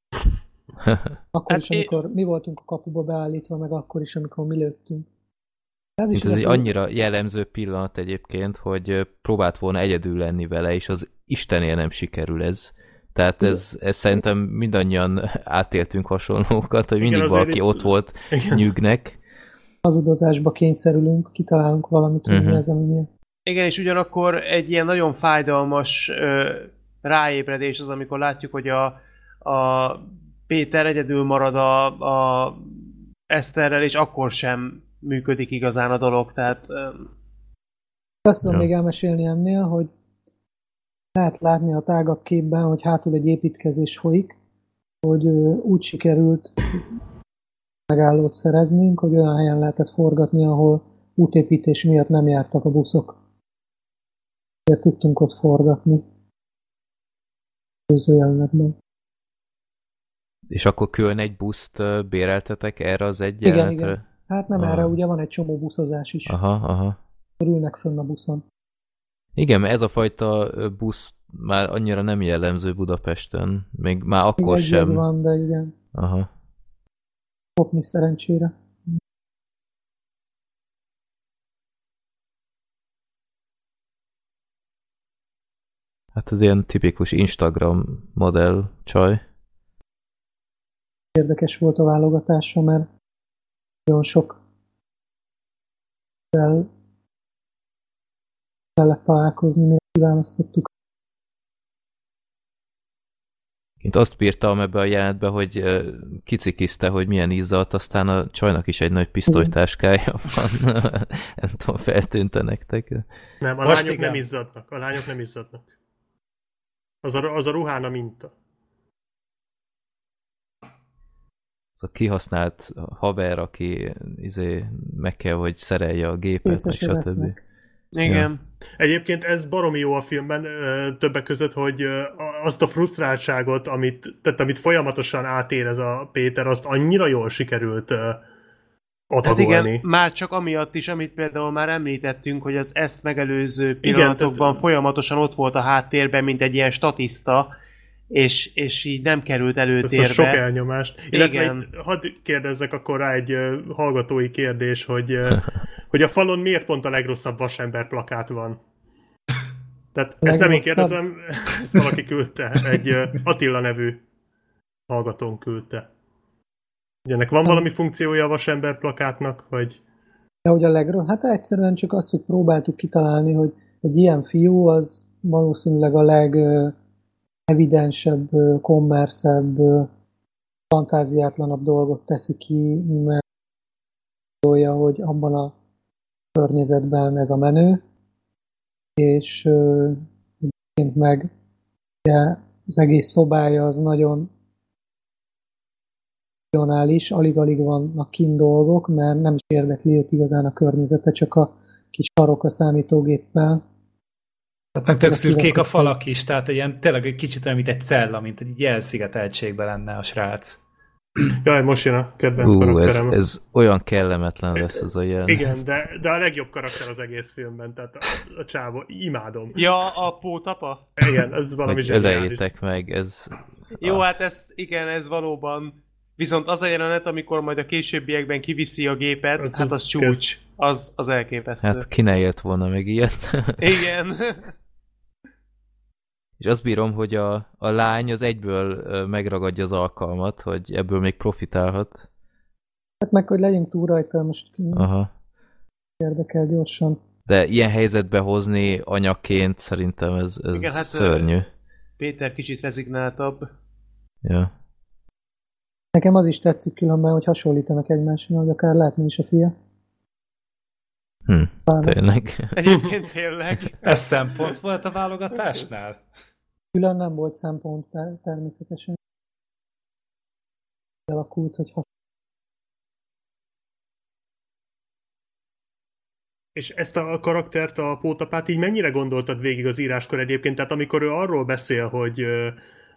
Akkor Hát is, én- amikor mi voltunk a kapuba beállítva, meg akkor is, amikor mi lőttünk. Ez Mint ez egy annyira jellemző pillanat egyébként, hogy próbált volna egyedül lenni vele, és az Istenél nem sikerül ez. Tehát ez, ez szerintem mindannyian átéltünk hasonlókat, hogy mindig azért valaki ott volt Igen. nyűgnek. hazudozásba kényszerülünk, kitalálunk valamit, hogy Mhm. mi az, ami miatt. Igen, és ugyanakkor egy ilyen nagyon fájdalmas ö, ráébredés az, amikor látjuk, hogy a, a Péter egyedül marad a, a Eszterrel, és akkor sem működik igazán a dolog, tehát ö, Azt tudom Ja. még elmesélni ennél, hogy lehet látni a tágabb képben, hogy hátul egy építkezés folyik, hogy úgy sikerült megállót szereznünk, hogy olyan helyen lehetett forgatni, ahol útépítés miatt nem jártak a buszok. Ezért tudtunk ott forgatni. Előző jelenetben. És akkor külön egy buszt béreltetek erre az egy Igen, jelenetre? igen. Hát nem Ah. erre, ugye van egy csomó buszozás is. Aha, aha. Ülnek fönn a buszon. Igen, ez a fajta busz már annyira nem jellemző Budapesten. Még már akkor Egy sem. van, de igen. Aha. Kopni szerencsére. Hát az ilyen tipikus Instagram modell csaj. Érdekes volt a válogatása, mert nagyon sok kell kellett találkozni, mire kiválasztottuk. Én azt bírtam ebbe a jelenetbe, hogy kicikizte, hogy milyen izzat, aztán a csajnak is egy nagy pisztolytáskája van. nem tudom, feltűnte nektek. Nem, a Most lányok igen. nem izzadnak. A lányok nem izzadnak. Az a, az a ruhán a minta. Az a kihasznált haver, aki izé, meg kell, hogy szerelje a gépet, meg Részese stb. lesznek. Igen. Egyébként ez baromi jó a filmben, többek között, hogy azt a frusztráltságot, amit, tehát amit folyamatosan átérez a Péter, azt annyira jól sikerült ö, Hát adagolni. igen, már csak amiatt is, amit például már említettünk, hogy az ezt megelőző pillanatokban tehát- folyamatosan ott volt a háttérben, mint egy ilyen statiszta, és, és így nem került előtérbe. a sok elnyomást. Illetve Igen. itt, hadd kérdezzek akkor rá egy hallgatói kérdés, hogy, hogy a falon miért pont a legrosszabb vasember plakát van? Tehát ezt nem én kérdezem, ezt valaki küldte, egy Attila nevű hallgatón küldte. Ugye ennek van valami funkciója a vasember plakátnak, vagy... De hogy a legrosszabb, hát egyszerűen csak azt, hogy próbáltuk kitalálni, hogy egy ilyen fiú az valószínűleg a legevidensebb, kommerszebb, fantáziátlanabb dolgot teszi ki, mert gondolja, hogy abban a környezetben ez a menő, és egyébként meg ugye, az egész szobája az nagyon funkcionális, alig-alig vannak kint dolgok, mert nem is érdekli őt igazán a környezete, csak a kis sarok a számítógéppel. Tehát meg tök A szürkék a falak is, tehát egy ilyen, tényleg egy kicsit olyan, mint egy cella, mint egy elszigeteltségben lenne a srác. Jaj, most jön a kedvenc Ú, ez, karakterem. ez olyan kellemetlen lesz ez a jelen. Igen, de, de a legjobb karakter az egész filmben, tehát a, a csávó, imádom. Ja, a pótapa? Igen, ez valami Meg zseniális. öleljétek meg, ez... Jó, Ah. hát ezt, igen, ez valóban. Viszont az a jelenet, amikor majd a későbbiekben kiviszi a gépet, Hát hát ez az csúcs. Az, az elképesztő. Hát ki ne élt volna meg ilyet. Igen. És azt bírom, hogy a, a lány az egyből megragadja az alkalmat, hogy ebből még profitálhat. Hát meg, hogy legyünk túl rajta, most Aha. érdekel gyorsan. De ilyen helyzetbe hozni anyaként szerintem ez, ez Igen, hát, szörnyű. Péter kicsit rezignáltabb. Ja. Nekem az is tetszik különben, hogy hasonlítanak egymásra, hogy akár látni is a fia. Hm, Bár tényleg. Egyébként tényleg. Ez szempont volt a válogatásnál? Külön nem volt szempont ter- természetesen. Alakult, hogy has- És ezt a karaktert, a pótapát így mennyire gondoltad végig az íráskor egyébként? Tehát amikor ő arról beszél, hogy,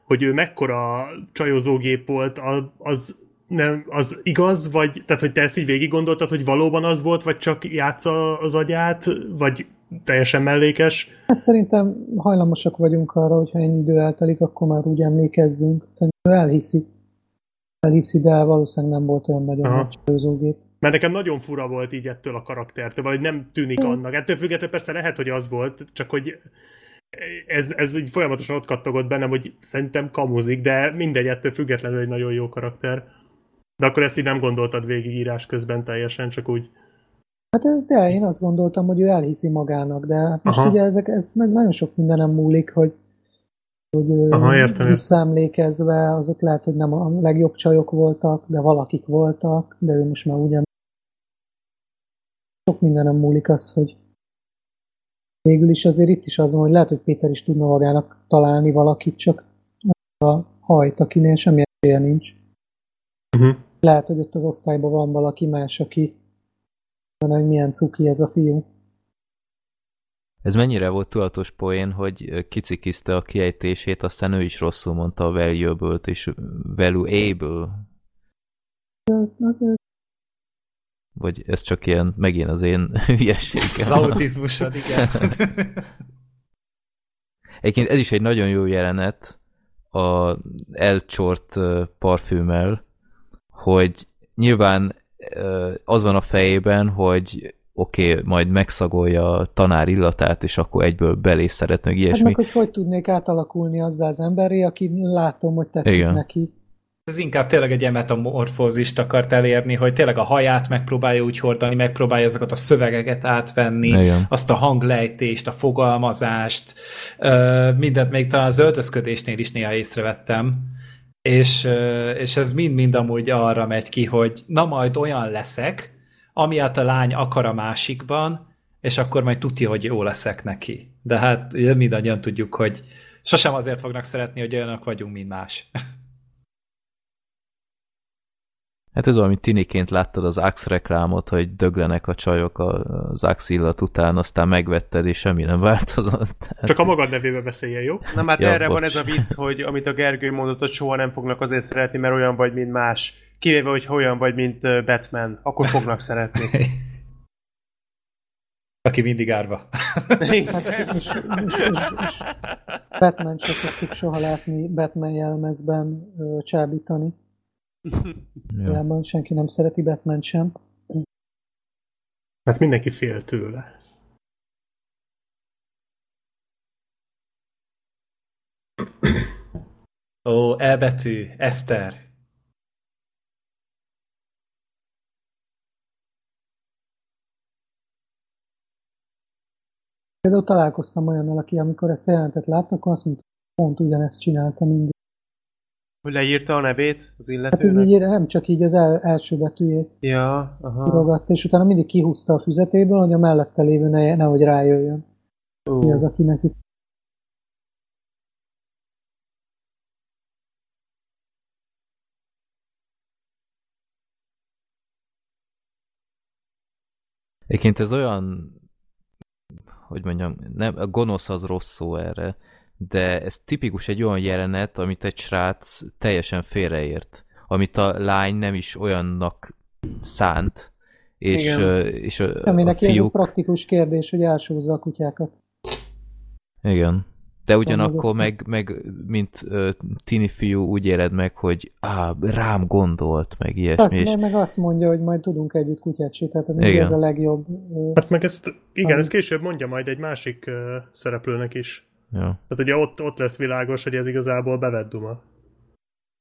hogy ő mekkora csajozógép volt, az, nem, az igaz, vagy tehát, hogy te ezt így végig gondoltad, hogy valóban az volt, vagy csak játsza az agyát, vagy teljesen mellékes? Hát szerintem hajlamosak vagyunk arra, hogyha ennyi idő eltelik, akkor már úgy emlékezzünk. Tehát ő elhiszi. Elhiszi, de valószínűleg nem volt olyan nagyon Aha. nagy csőzógép. Mert nekem nagyon fura volt így ettől a karaktertől, vagy nem tűnik annak. Ettől függetlenül persze lehet, hogy az volt, csak hogy ez, ez így folyamatosan ott kattogott bennem, hogy szerintem kamuzik, de mindegy, ettől függetlenül egy nagyon jó karakter. De akkor ezt így nem gondoltad végig írás közben teljesen, csak úgy. Hát de én azt gondoltam, hogy ő elhiszi magának, de hát most Aha. ugye ezek, ez nagyon sok mindenem múlik, hogy, hogy Aha, értem. visszaemlékezve, azok lehet, hogy nem a legjobb csajok voltak, de valakik voltak, de ő most már ugyan sok mindenem múlik az, hogy végül is azért itt is az van, hogy lehet, hogy Péter is tudna magának találni valakit, csak a hajt, akinél semmi esélye nincs. Uh-huh. Lehet, hogy ott az osztályban van valaki más, aki mondaná, hogy milyen cuki ez a fiú. Ez mennyire volt tudatos poén, hogy kicikizte a kiejtését, aztán ő is rosszul mondta a valuable-t, és valuable, Azért vagy ez csak ilyen, megint az én Az hülyeségem. autizmusod, igen. Egyébként ez is egy nagyon jó jelenet a elcsort parfümmel, hogy nyilván az van a fejében, hogy oké, okay, majd megszagolja a tanár illatát, és akkor egyből belé szeret, meg Hát ilyesmi. meg, hogy hogy tudnék átalakulni azzá az emberré, aki látom, hogy tetszik Igen. neki. Ez inkább tényleg egy ilyen metamorfózist akart elérni, hogy tényleg a haját megpróbálja úgy hordani, megpróbálja azokat a szövegeket átvenni, Igen. azt a hanglejtést, a fogalmazást, mindent még talán az öltözködésnél is néha észrevettem, és, és ez mind-mind amúgy arra megy ki, hogy na majd olyan leszek, amiatt a lány akar a másikban, és akkor majd tudja, hogy jó leszek neki. De hát mindannyian tudjuk, hogy sosem azért fognak szeretni, hogy olyanok vagyunk, mint más. Hát ez mint tiniként láttad az Axe reklámot, hogy döglenek a csajok az Axe illat után, aztán megvetted, és semmi nem változott. Csak a magad nevébe beszéljen, jó? Na hát Ja, erre van bocs. ez a vicc, hogy amit a Gergő mondott, hogy soha nem fognak azért szeretni, mert olyan vagy, mint más. Kivéve, hogy olyan vagy, mint Batman, akkor fognak szeretni. Aki mindig árva. Hát, és, és, és, és Batman se szoktuk soha látni Batman jelmezben csábítani. Ja. senki nem szereti Batman sem. Hát mindenki fél tőle. Ó, elbetű, Eszter. Például találkoztam olyannal, aki amikor ezt a jelentet látta, akkor azt mondta, pont ugyanezt csinálta mindig. Hogy leírta a nevét az Hát így, illetőnek? így nem csak így az el, első betűjét Ja, aha. írogatta, és utána mindig kihúzta a füzetéből, hogy a mellette lévő ne, nehogy rájöjjön. Mi az, aki neki Egyébként ez olyan, hogy mondjam, nem, a gonosz az rossz szó erre, de ez tipikus egy olyan jelenet, amit egy srác teljesen félreért, amit a lány nem is olyannak szánt, és, Igen. és a, a Aminek egy fiúk... praktikus kérdés, hogy elsózza a kutyákat. Igen. De ugyanakkor meg, meg mint uh, tini fiú úgy éred meg, hogy á, rám gondolt, meg ilyesmi, Azt, és meg, azt mondja, hogy majd tudunk együtt kutyát sétáltatni, Igen. ez a legjobb. ö, Hát meg ezt, igen, Ami- ezt később mondja majd egy másik uh, szereplőnek is. Ja. Tehát ugye ott, ott lesz világos, hogy ez igazából bevett duma.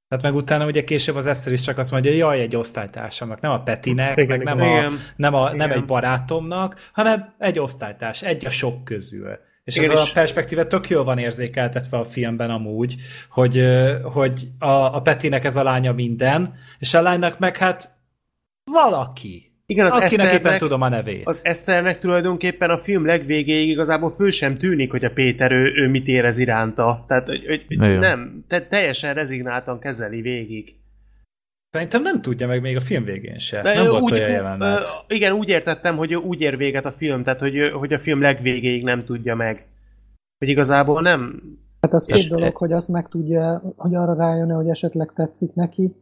Hát meg utána ugye később az Eszter is csak azt mondja, hogy jaj, egy osztálytársamnak, nem a Petinek, Igen, meg igen. nem, a, Igen. nem, a, nem Igen. egy barátomnak, hanem egy osztálytárs, egy a sok közül. És Igen, ez és- a perspektíve tök jól van érzékeltetve a filmben amúgy, hogy, hogy a, a Petinek ez a lánya minden, és a lánynak meg hát valaki, Igen, az akinek éppen Eszternek, tudom a nevét. az Eszternek tulajdonképpen a film legvégéig igazából föl sem tűnik, hogy a Péter ő, ő mit érez iránta. Tehát, hogy, hogy Igen. nem, te, teljesen rezignáltan kezeli végig. Szerintem nem tudja meg még a film végén se. De nem volt úgy, olyan jelenet. ö, igen, úgy értettem, hogy úgy ér véget a film, tehát hogy, hogy a film legvégéig nem tudja meg. Hogy igazából nem... Hát az két dolog, hogy azt megtudja, hogy arra rájön-e, hogy esetleg tetszik neki,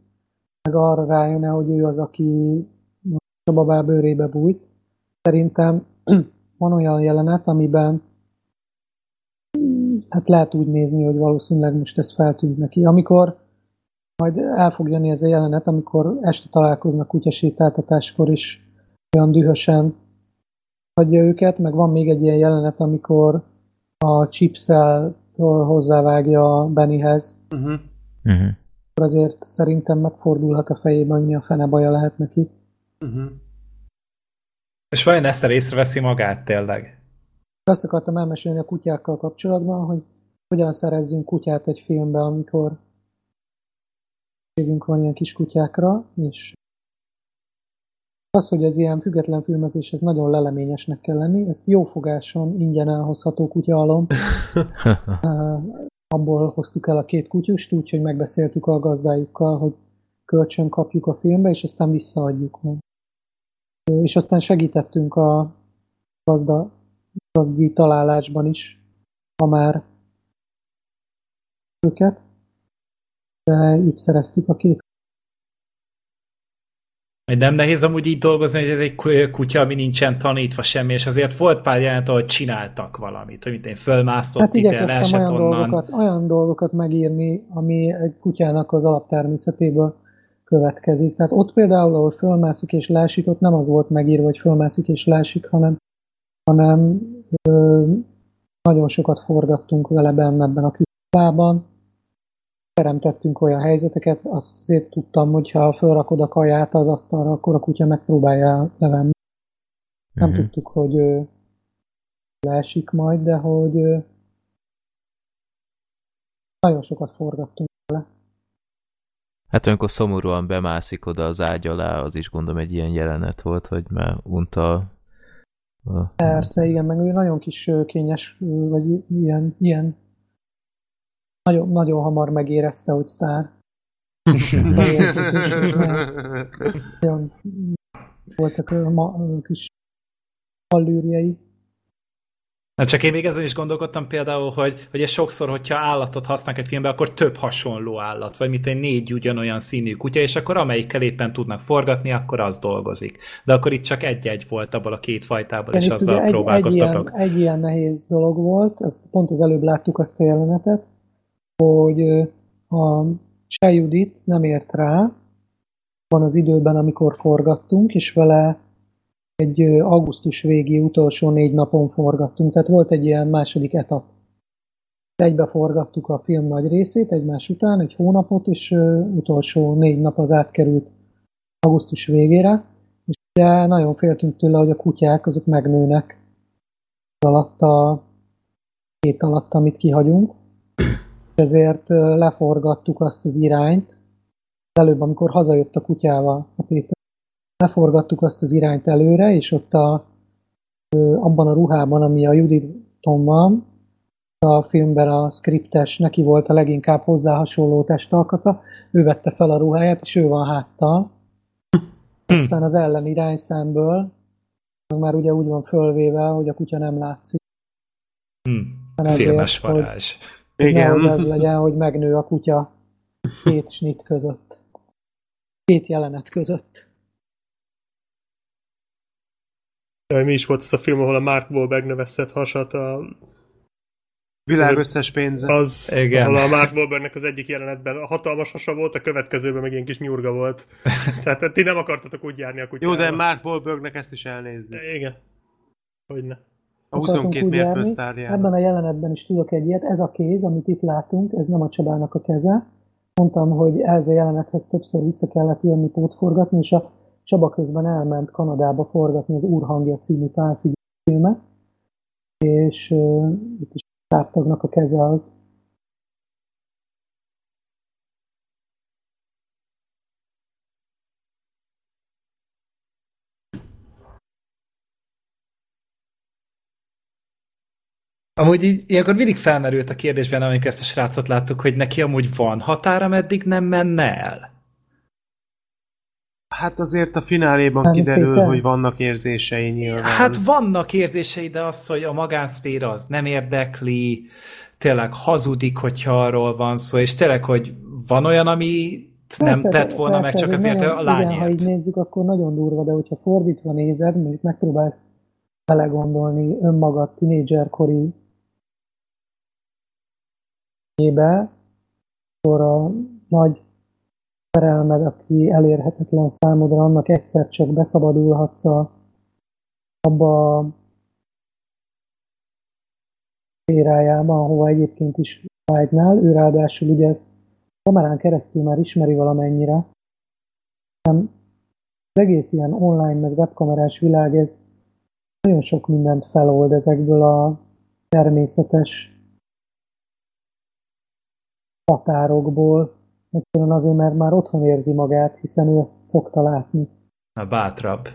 meg arra rájön-e, hogy ő az, aki a babá bőrébe bújt. Szerintem van olyan jelenet, amiben hát lehet úgy nézni, hogy valószínűleg most ez feltűnt neki. Amikor majd el fog jönni ez a jelenet, amikor este találkoznak kutyasétáltatáskor is olyan dühösen hagyja őket, meg van még egy ilyen jelenet, amikor a chipsel hozzávágja Bennyhez, Uh-huh. Uh-huh. azért szerintem megfordulhat a fejében, hogy mi a fene baja lehet neki. Uh-huh. És vajon Eszter észreveszi magát tényleg? Azt akartam elmesélni a kutyákkal kapcsolatban, hogy hogyan szerezzünk kutyát egy filmbe, amikor szükségünk van ilyen kis kutyákra, és az, hogy az ilyen független filmezés, ez nagyon leleményesnek kell lenni, ezt jófogáson ingyen elhozható kutyaalom. Abból hoztuk el a két kutyust, úgyhogy megbeszéltük a gazdájukkal, hogy kölcsön kapjuk a filmbe, és aztán visszaadjuk meg. És aztán segítettünk a gazda, gazdi találásban is, ha már őket, de így szereztük a két nem nehéz amúgy így dolgozni, hogy ez egy ku- kutya, ami nincsen tanítva semmi, és azért volt pár jelent, ahol csináltak valamit, hogy mint én fölmászott Hát ide, igyekeztem leesett olyan onnan. dolgokat, olyan dolgokat megírni, ami egy kutyának az alaptermészetéből következik. Tehát ott például, ahol fölmászik és lásik, ott nem az volt megírva, hogy fölmászik és lásik, hanem, hanem ö, nagyon sokat forgattunk vele benne ebben a küzdában. Teremtettünk olyan helyzeteket, azt azért tudtam, hogy ha fölrakod a kaját az asztalra, akkor a kutya megpróbálja levenni. Nem Mhm. tudtuk, hogy ö, leesik majd, de hogy ö, nagyon sokat forgattunk. Hát amikor szomorúan bemászik oda az ágy alá, az is gondolom egy ilyen jelenet volt, hogy már unta a... Persze, igen, meg nagyon kis kényes, vagy ilyen, ilyen nagyon, nagyon hamar megérezte, hogy sztár. Nagyon voltak ma, kis allűrjei. Nem, csak én még ezen is gondolkodtam például, hogy, hogy ez sokszor, hogyha állatot használnak egy filmben, akkor több hasonló állat, vagy mint egy négy ugyanolyan színű kutya, és akkor amelyikkel éppen tudnak forgatni, akkor az dolgozik. De akkor itt csak egy-egy volt abból a két fajtából, és azzal egy, próbálkoztatok. Egy ilyen, egy ilyen nehéz dolog volt, azt pont az előbb láttuk azt a jelenetet, hogy a se Judit nem ért rá, van az időben, amikor forgattunk, és vele egy augusztus végi utolsó négy napon forgattunk, tehát volt egy ilyen második etap. Egybe forgattuk a film nagy részét egymás után, egy hónapot, és utolsó négy nap az átkerült augusztus végére, és ugye nagyon féltünk tőle, hogy a kutyák azok megnőnek az alatt a hét alatt, amit kihagyunk. Ezért leforgattuk azt az irányt. Előbb, amikor hazajött a kutyával a Péter, leforgattuk azt az irányt előre, és ott a, abban a ruhában, ami a Juditon van, a filmben a skriptes, neki volt a leginkább hozzá hasonló testalkata, ő vette fel a ruháját, és ő van háttal. Aztán az ellen irányszemből, már ugye úgy van fölvéve, hogy a kutya nem látszik. Hm. ezért, Filmes hogy- varázs. Nehogy Igen. az legyen, hogy megnő a kutya két snit között. Két jelenet között. Mi is volt ez a film, ahol a Mark Wahlberg növesztett hasat, a, Világ összes pénze. az, Igen. ahol a Mark Wahlbergnek az egyik jelenetben a hatalmas hasa volt, a következőben meg ilyen kis nyurga volt. Tehát ti nem akartatok úgy járni a kutyával. Jó, de Mark Wahlbergnek ezt is elnézzük. Igen. Hogyne. A Akartunk 22 úgy járni. mérföldtárjában. Ebben a jelenetben is tudok egy ilyet. Ez a kéz, amit itt látunk, ez nem a Csabának a keze. Mondtam, hogy ehhez a jelenethez többször vissza kellett jönni pótforgatni, és a Csaba közben elment Kanadába forgatni az Úrhangja című pálfigyelő filmet, és uh, itt is táptagnak a keze az. Amúgy így, ilyenkor mindig felmerült a kérdésben, amikor ezt a srácot láttuk, hogy neki amúgy van határa, meddig nem menne el. Hát azért a fináléban Nem, kiderül, hogy vannak érzései nyilván. Hát vannak érzései, de az, hogy a magánszféra az nem érdekli, tényleg hazudik, hogyha arról van szó, és tényleg, hogy van olyan, ami nem Persze, tett volna meg, persze, csak ez azért nagyon- a Igen, ha lányért. így nézzük, akkor nagyon durva, de hogyha fordítva nézed, mondjuk megpróbál belegondolni önmagad tinédzserkori ébe, akkor a nagy szerelmed, aki elérhetetlen számodra, annak egyszer csak beszabadulhatsz a, abba a férájába, ahova egyébként is vágynál. Ő ráadásul ugye ezt kamerán keresztül már ismeri valamennyire. Nem, az egész ilyen online meg webkamerás világ, ez nagyon sok mindent felold ezekből a természetes határokból. Egyszerűen azért, mert már otthon érzi magát, hiszen ő ezt szokta látni. A bátrabb.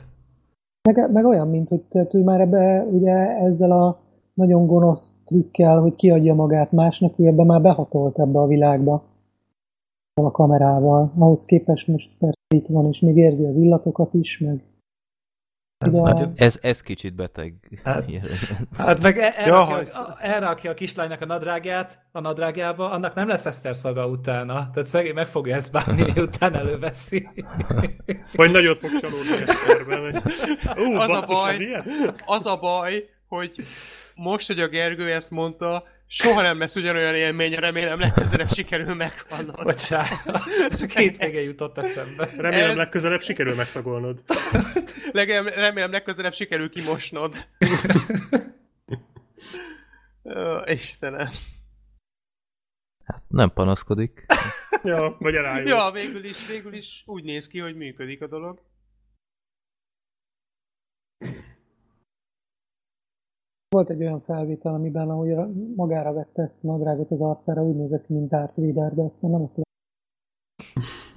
Meg, meg olyan, mint hogy tehát ő már ebbe ugye ezzel a nagyon gonosz trükkel, hogy kiadja magát másnak, ő ebbe már behatolt ebbe a világba a kamerával. Ahhoz képest most persze itt van, és még érzi az illatokat is, meg Ez De- nagyon- Ez, ez kicsit beteg. Hát-. Hát meg Ja, elrakja, hajsz. a, elrakja a kislánynak a nadrágját a nadrágjába, annak nem lesz Eszter szaga utána. Tehát szegény meg fogja ezt bánni, miután előveszi. Vagy nagyot fog csalódni Eszterben. Ú, Az a baj. az ilyen? Az a baj, hogy most, hogy a Gergő ezt mondta, soha nem lesz ugyanolyan élmény, remélem legközelebb sikerül meghalnod. Bocsánat, csak hétvége jutott eszembe. Remélem Ez- legközelebb sikerül megszagolnod. Legem, remélem legközelebb sikerül kimosnod. Ö, Istenem. Hát nem panaszkodik. Ja, vagy elájul. Ja, végül is, végül is úgy néz ki, hogy működik a dolog. Volt egy olyan felvétel, amiben ahogy ra- magára vette ezt a nadrágot az arcára, úgy nézett ki, mint Darth Vader, de aztán nem azt lett.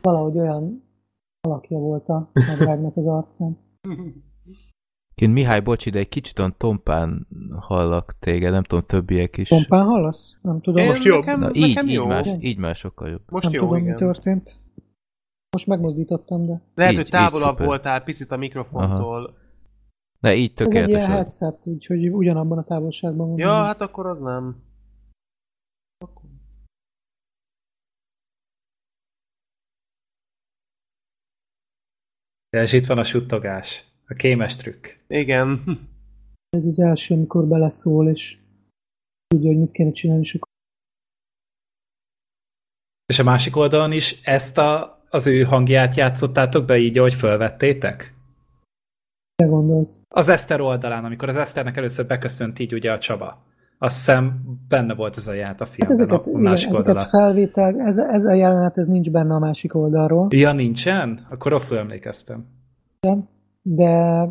Valahogy olyan alakja volt a nadrágnak az arcán. Kint Mihály, bocs, de egy kicsit olyan tompán hallak téged, nem tudom, többiek is. Tompán hallasz? Nem tudom, Én- most jobb? Nekem, Na, nekem így, így, jó. más, így már sokkal jobb. Most nem jó, tudom, mi igen. történt. Most megmozdítottam, de Lehet, Így- hogy így távolabb voltál picit a mikrofontól. De így Ez egy tökéletes. ilyen headset, úgyhogy ugyanabban a távolságban van. Ja, hát akkor az nem. És itt van a suttogás. A kémes trükk. Igen. Ez az első, amikor beleszól, és tudja, hogy mit kéne csinálni, és akkor És a másik oldalon is ezt a, az ő hangját játszottátok be így, ahogy fölvettétek? Te gondolsz. Az Eszter oldalán, amikor az Eszternek először beköszönt így ugye a Csaba. Azt hiszem benne volt ez a jelenet a Hát filmben, ezeket, a igen, másik ezeket oldala. felvétel, ez, ez a jelenet, ez nincs benne a másik oldalról, Ja, nincsen? Akkor rosszul emlékeztem. de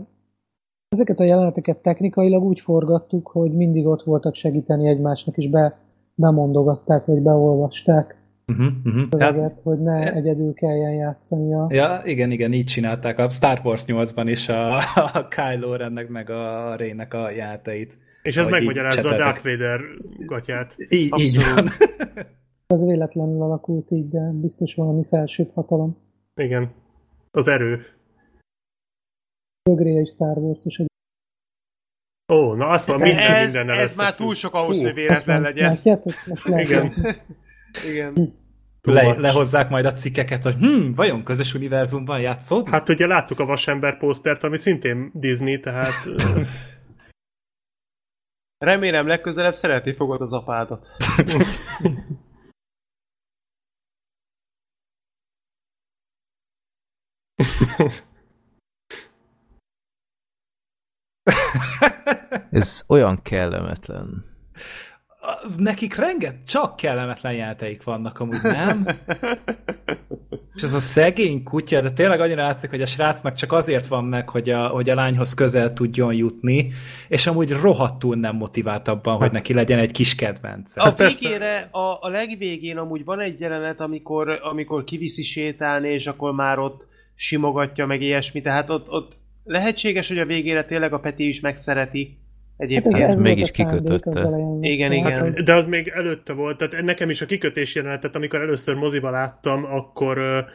ezeket a jeleneteket technikailag úgy forgattuk, hogy mindig ott voltak segíteni egymásnak, és be, bemondogatták, vagy beolvasták Uh-huh, uh-huh. szöveget, hogy ne hát- egyedül kelljen játszania. Ja, igen, igen, így csinálták a Star Wars 8-ban is a, a Kylo Rennek meg a Rey-nek a játék. És ez megmagyarázza a. Darth Vader gatyát. Így, így van. Az véletlenül alakult így, de biztos valami felsőbb hatalom. Igen. Az erő. Bögréje is Star Wars-os egy Ó, na azt már minden ez, mindennel ez már túl sok ahhoz, Fú, hogy véletlen legyen. Látjátok? Most Igen. Igen. Le, lehozzák majd a cikkeket, hogy hm, vajon közös univerzumban játszod? Hát ugye láttuk a Vasember posztert, ami szintén Disney, tehát Remélem legközelebb szeretni fogod az apádat. Ez olyan kellemetlen. Nekik renget, csak kellemetlen játéik vannak amúgy, nem? És ez a szegény kutya, de tényleg annyira látszik, hogy a srácnak csak azért van meg, hogy a, hogy a lányhoz közel tudjon jutni, és amúgy rohadtul nem motivált abban, hogy neki legyen egy kis kedvence. A persze. végére, a, a legvégén amúgy van egy jelenet, amikor, amikor kiviszi sétálni, és akkor már ott simogatja meg ilyesmi, tehát ott, ott lehetséges, hogy a végére tényleg a Peti is megszereti Hát egyébként. ez, ez mégis volt a szándék kikötötte. Igen, Tehát, igen. hogy de az még előtte volt, tehát nekem is a kikötés jelenetet, amikor először moziba láttam, akkor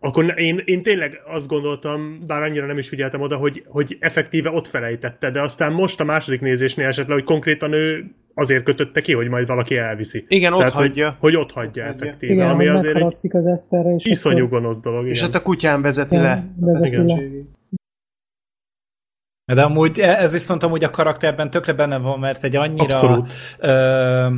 akkor én, én tényleg azt gondoltam, bár annyira nem is figyeltem oda, hogy, hogy effektíve ott felejtette, de aztán most a második nézésnél esett le, hogy konkrétan ő azért kötötte ki, hogy majd valaki elviszi. Igen, ott Tehát, hagyja. Hogy, hogy ott hagyja Ott effektíve, Igen, ami hogy azért egy az Eszterre, és iszonyú akkor gonosz dolog. És igen. ott a kutyán vezeti Igen, le. vezeti Igen. le. De amúgy ez viszont amúgy a karakterben tökre benne van, mert egy annyira Abszolút. ö,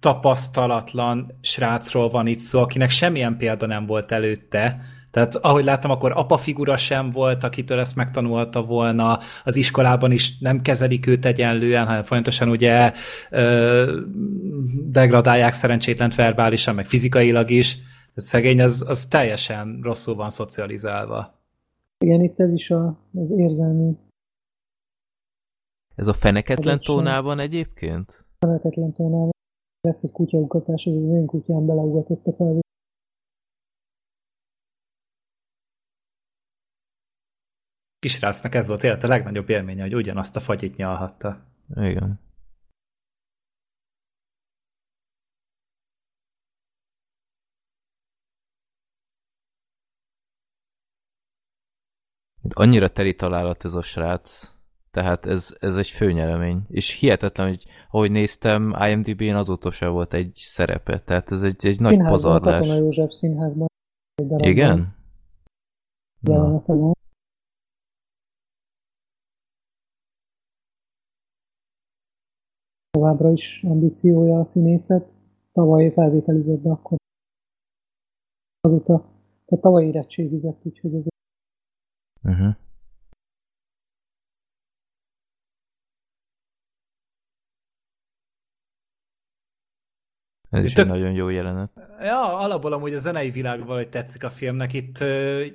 tapasztalatlan srácról van itt szó, akinek semmilyen példa nem volt előtte. Tehát ahogy láttam, akkor apa figura sem volt, akitől ezt megtanulta volna, az iskolában is nem kezelik őt egyenlően, hanem folyamatosan ugye ö, degradálják szerencsétlent verbálisan, meg fizikailag is. Ez szegény, az, az teljesen rosszul van szocializálva. Igen, itt ez is a, az érzelmi Ez a feneketlen tónában egyébként? feletetlen tónában. Lesz egy kutyaugatás, az az én kutyám beleugatott a felvé. Kisrácnak ez volt élete legnagyobb élménye, hogy ugyanazt a fagyit nyalhatta. Igen. Annyira teli találat ez a srác, tehát ez, ez egy főnyeremény. És hihetetlen, hogy ahogy néztem, IMDb-n azóta sem volt egy szerepe, tehát ez egy, egy nagy Színházban, pazarlás. Katona József színházban egy Igen? Na. Továbbra is ambíciója a színészet. Tavaly felvételizett, de akkor azóta, tehát tavaly érettségizett, úgyhogy ez uh-huh. Ez is Tök- egy nagyon jó jelenet. Ja, alapból amúgy a zenei világ valahogy tetszik a filmnek. Itt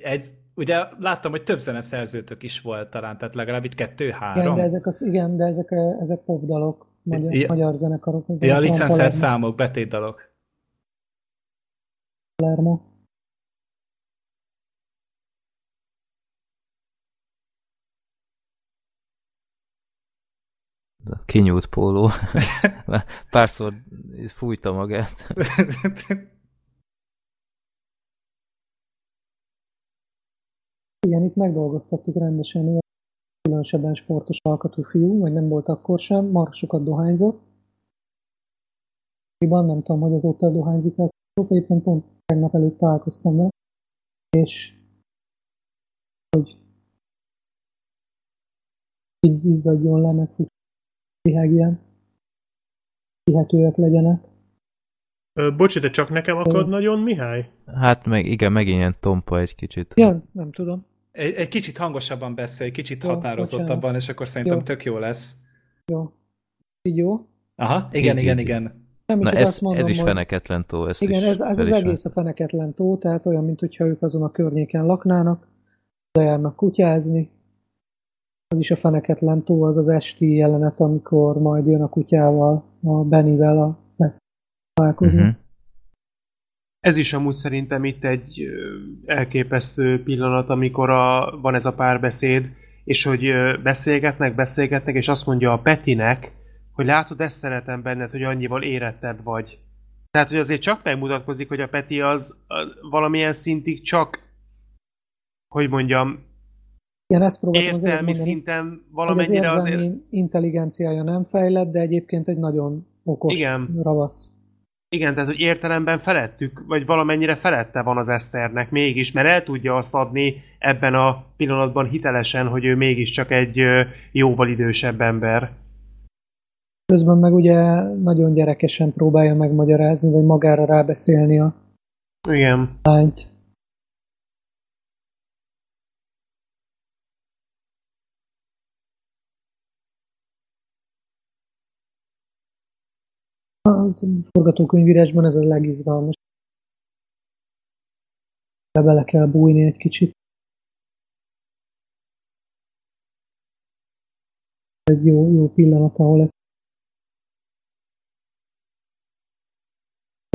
egy, ugye láttam, hogy több zeneszerzőtök is volt talán, tehát legalább itt igen, kettő-három. de ezek, az, igen, de ezek, ezek popdalok, magyar, Ja. magyar zenekarok. Ja, van licenszert számok, betétdalok. Palermo. Kinyúlt póló. Párszor fújta magát. Igen, itt megdolgoztattuk rendesen. különösebben sportos alkatú fiú, vagy nem volt akkor sem, marha sokat dohányzott. Nem tudom, hogy azóta dohányzik el, éppen pont tegnap előtt találkoztam vele, és hogy így izzadjon le, meg ilyen hihetőek legyenek. Ö, bocsi, de csak nekem akad Ö. nagyon, Mihály? Hát meg igen, megint ilyen tompa egy kicsit. Ja, nem tudom. Egy, egy kicsit hangosabban beszélj, kicsit Jó, határozottabban, és akkor szerintem Jó. tök jó lesz. Jó. Így jó? Aha, igen, Így, igen, így. igen. Nem, Na ez, mondom, ez is hogy- feneketlen tó, ezt Igen, is ez, ez az egész a feneketlen tó, tehát olyan, mintha ők azon a környéken laknának, bejárnak kutyázni. Az is a feneketlen tó, az az esti jelenet, amikor majd jön a kutyával, a Bennyvel a lesz találkozni. Uh-huh. Ez is amúgy szerintem itt egy elképesztő pillanat, amikor a, van ez a párbeszéd, és hogy beszélgetnek, beszélgetnek, és azt mondja a Petinek, hogy látod, ezt szeretem benned, hogy annyival érettebb vagy. Tehát, hogy azért csak megmutatkozik, hogy a Peti az, az valamilyen szintig csak, hogy mondjam, Igen, ezt próbáltam az értelmi mondani, szinten az valamennyire érzelmi azért... intelligenciája nem fejlett, de egyébként egy nagyon okos Igen. ravasz. Igen, tehát, hogy értelemben felettük, vagy valamennyire felette van az Eszternek mégis, mert el tudja azt adni ebben a pillanatban hitelesen, hogy ő mégiscsak egy jóval idősebb ember. Közben meg ugye nagyon gyerekesen próbálja megmagyarázni, vagy magára rábeszélni a Igen. lányt. A forgatókönyvírásban ez a legizgalmas. Bele kell bújni egy kicsit. Egy jó, jó pillanat, ahol ez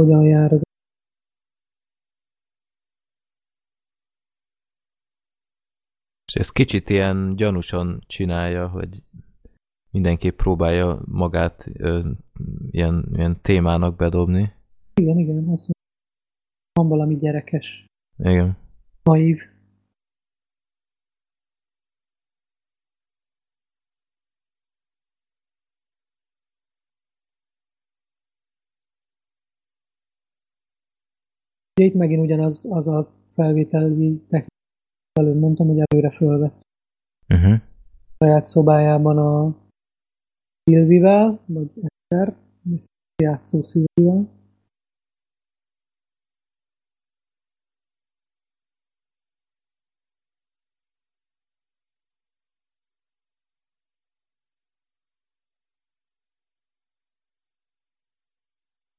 hogyan jár ez És ez kicsit ilyen gyanúsan csinálja, hogy mindenképp próbálja magát ö, ilyen, ilyen témának bedobni. Igen, igen, azt mondom. Van valami gyerekes, Igen. naív. Ugye itt megint ugyanaz az a felvételi technika, előbb mondtam, hogy előre fölvett Uh-huh. saját szobájában a Szilvivel, vagy Eszter, játszó Szilvivel.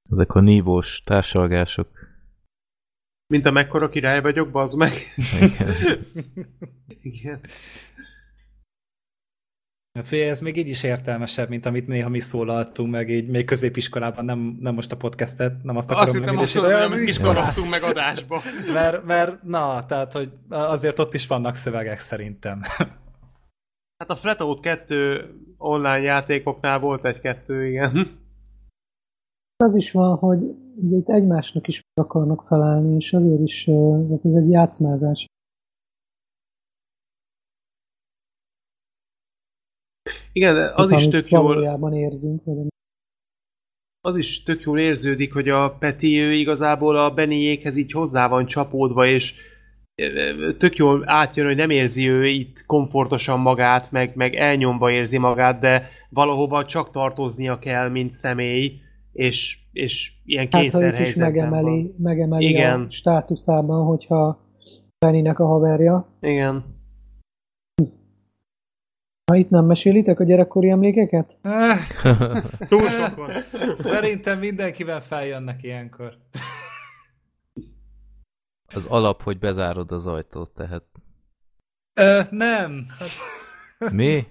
Ezek a nívós társalgások. Mint a mekkora király vagyok, bazd meg. Igen. Igen. Fél, ez még így is értelmesebb, mint amit néha mi szólaltunk, meg így még középiskolában, nem, nem most a podcastet, nem azt akarom Azt hittem, azt mondom, az is kiszaladtunk meg adásba. mert, mert, na, tehát, hogy azért ott is vannak szövegek szerintem. Hát a Flatout 2 online játékoknál volt egy-kettő, igen. Az is van, hogy ugye itt egymásnak is akarnak felállni, és azért is hát ez egy játszmázás. Igen, az is tök jól, érzünk, vagy az is tök jól érződik, hogy a Peti ő igazából a Bennyékhez így hozzá van csapódva, és tök jól átjön, hogy nem érzi ő itt komfortosan magát, meg, meg elnyomva érzi magát, de valahova csak tartoznia kell, mint személy, és, és ilyen Hát, ha is kényszerhelyzetben megemeli, van. megemeli Igen. a státuszában, hogyha Bennynek a haverja. Igen. Ha itt nem mesélitek a gyerekkori emlékeket? Túl sok van. Szerintem mindenkivel feljönnek ilyenkor. Az alap, hogy bezárod az ajtót, tehát Ö, nem. mi?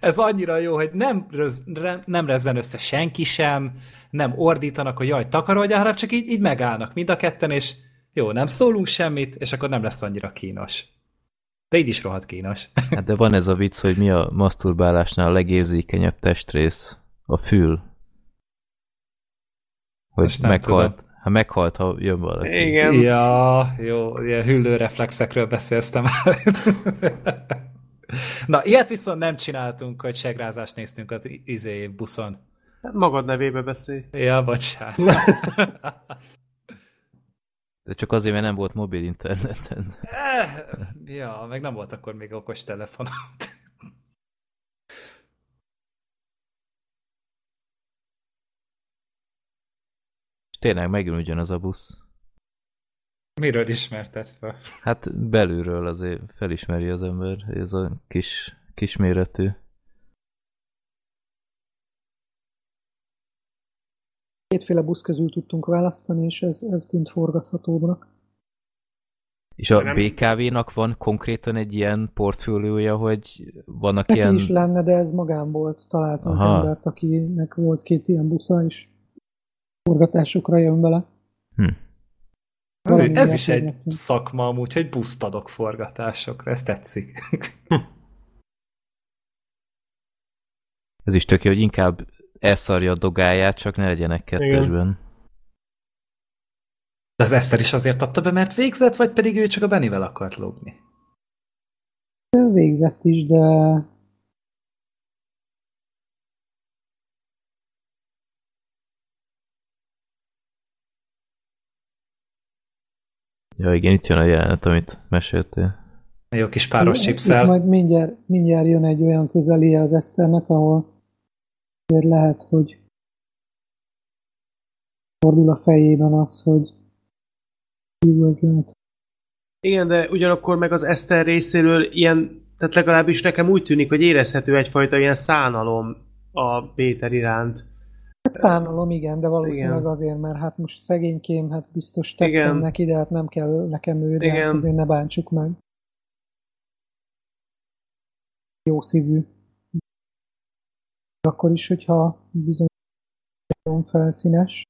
Ez annyira jó, hogy nem, röz, re, nem rezzen össze senki sem, nem ordítanak, hogy jaj, takarodjál, hanem csak így, így megállnak mind a ketten, és jó, nem szólunk semmit, és akkor nem lesz annyira kínos. De így is rohadt kínos. Hát de van ez a vicc, hogy mi a maszturbálásnál a legérzékenyebb testrész? A fül. Hogy Most meghalt. Ha meghalt, ha jön valaki. Igen. Ja, jó, ilyen hüllő reflexekről beszélsz te már. Na, ilyet viszont nem csináltunk, hogy segrázást néztünk az izé buszon. Magad nevébe beszélj. Ja, bocsánat. De csak azért, mert nem volt mobil interneten. Eh, ja, meg nem volt akkor még okos telefon. És tényleg megjön ugyanaz a busz. Miről ismerted fel? Hát belülről azért felismeri az ember, ez a kis, kisméretű. Kétféle busz közül tudtunk választani, és ez, ez tűnt forgathatóbbnak. És a Nem. BKV-nak van konkrétan egy ilyen portfóliója, hogy vannak Neki ilyen... is lenne, de ez magán volt. Találtam Aha. embert, akinek volt két ilyen busza, és forgatásokra jön vele. Hm. Ez, ez is egy érdekel. szakma amúgy, hogy buszt adok forgatásokra, ez tetszik. Ez is tök jó, hogy inkább elszarja a dogáját, csak ne legyenek kettesben. De az Eszter is azért adta be, mert végzett, vagy pedig ő csak a Benivel akart lógni? Ő Végzett is, de Ja igen, itt jön a jelenet, amit meséltél. Jó kis páros Itt chipszel. Majd mindjárt, mindjárt jön egy olyan közeli az Eszternek, ahol azért lehet, hogy fordul a fejében az, hogy jó ez lehet. Igen, de ugyanakkor meg az Eszter részéről ilyen, tehát legalábbis nekem úgy tűnik, hogy érezhető egyfajta ilyen szánalom a Péter iránt. Hát szánalom, igen, de valószínűleg Igen. azért, mert hát most szegénykém, hát biztos tetszem Igen. neki, de hát nem kell nekem ő, de Igen. hát azért ne bántsuk meg. Jó szívű. Akkor is, hogyha bizony felszínes.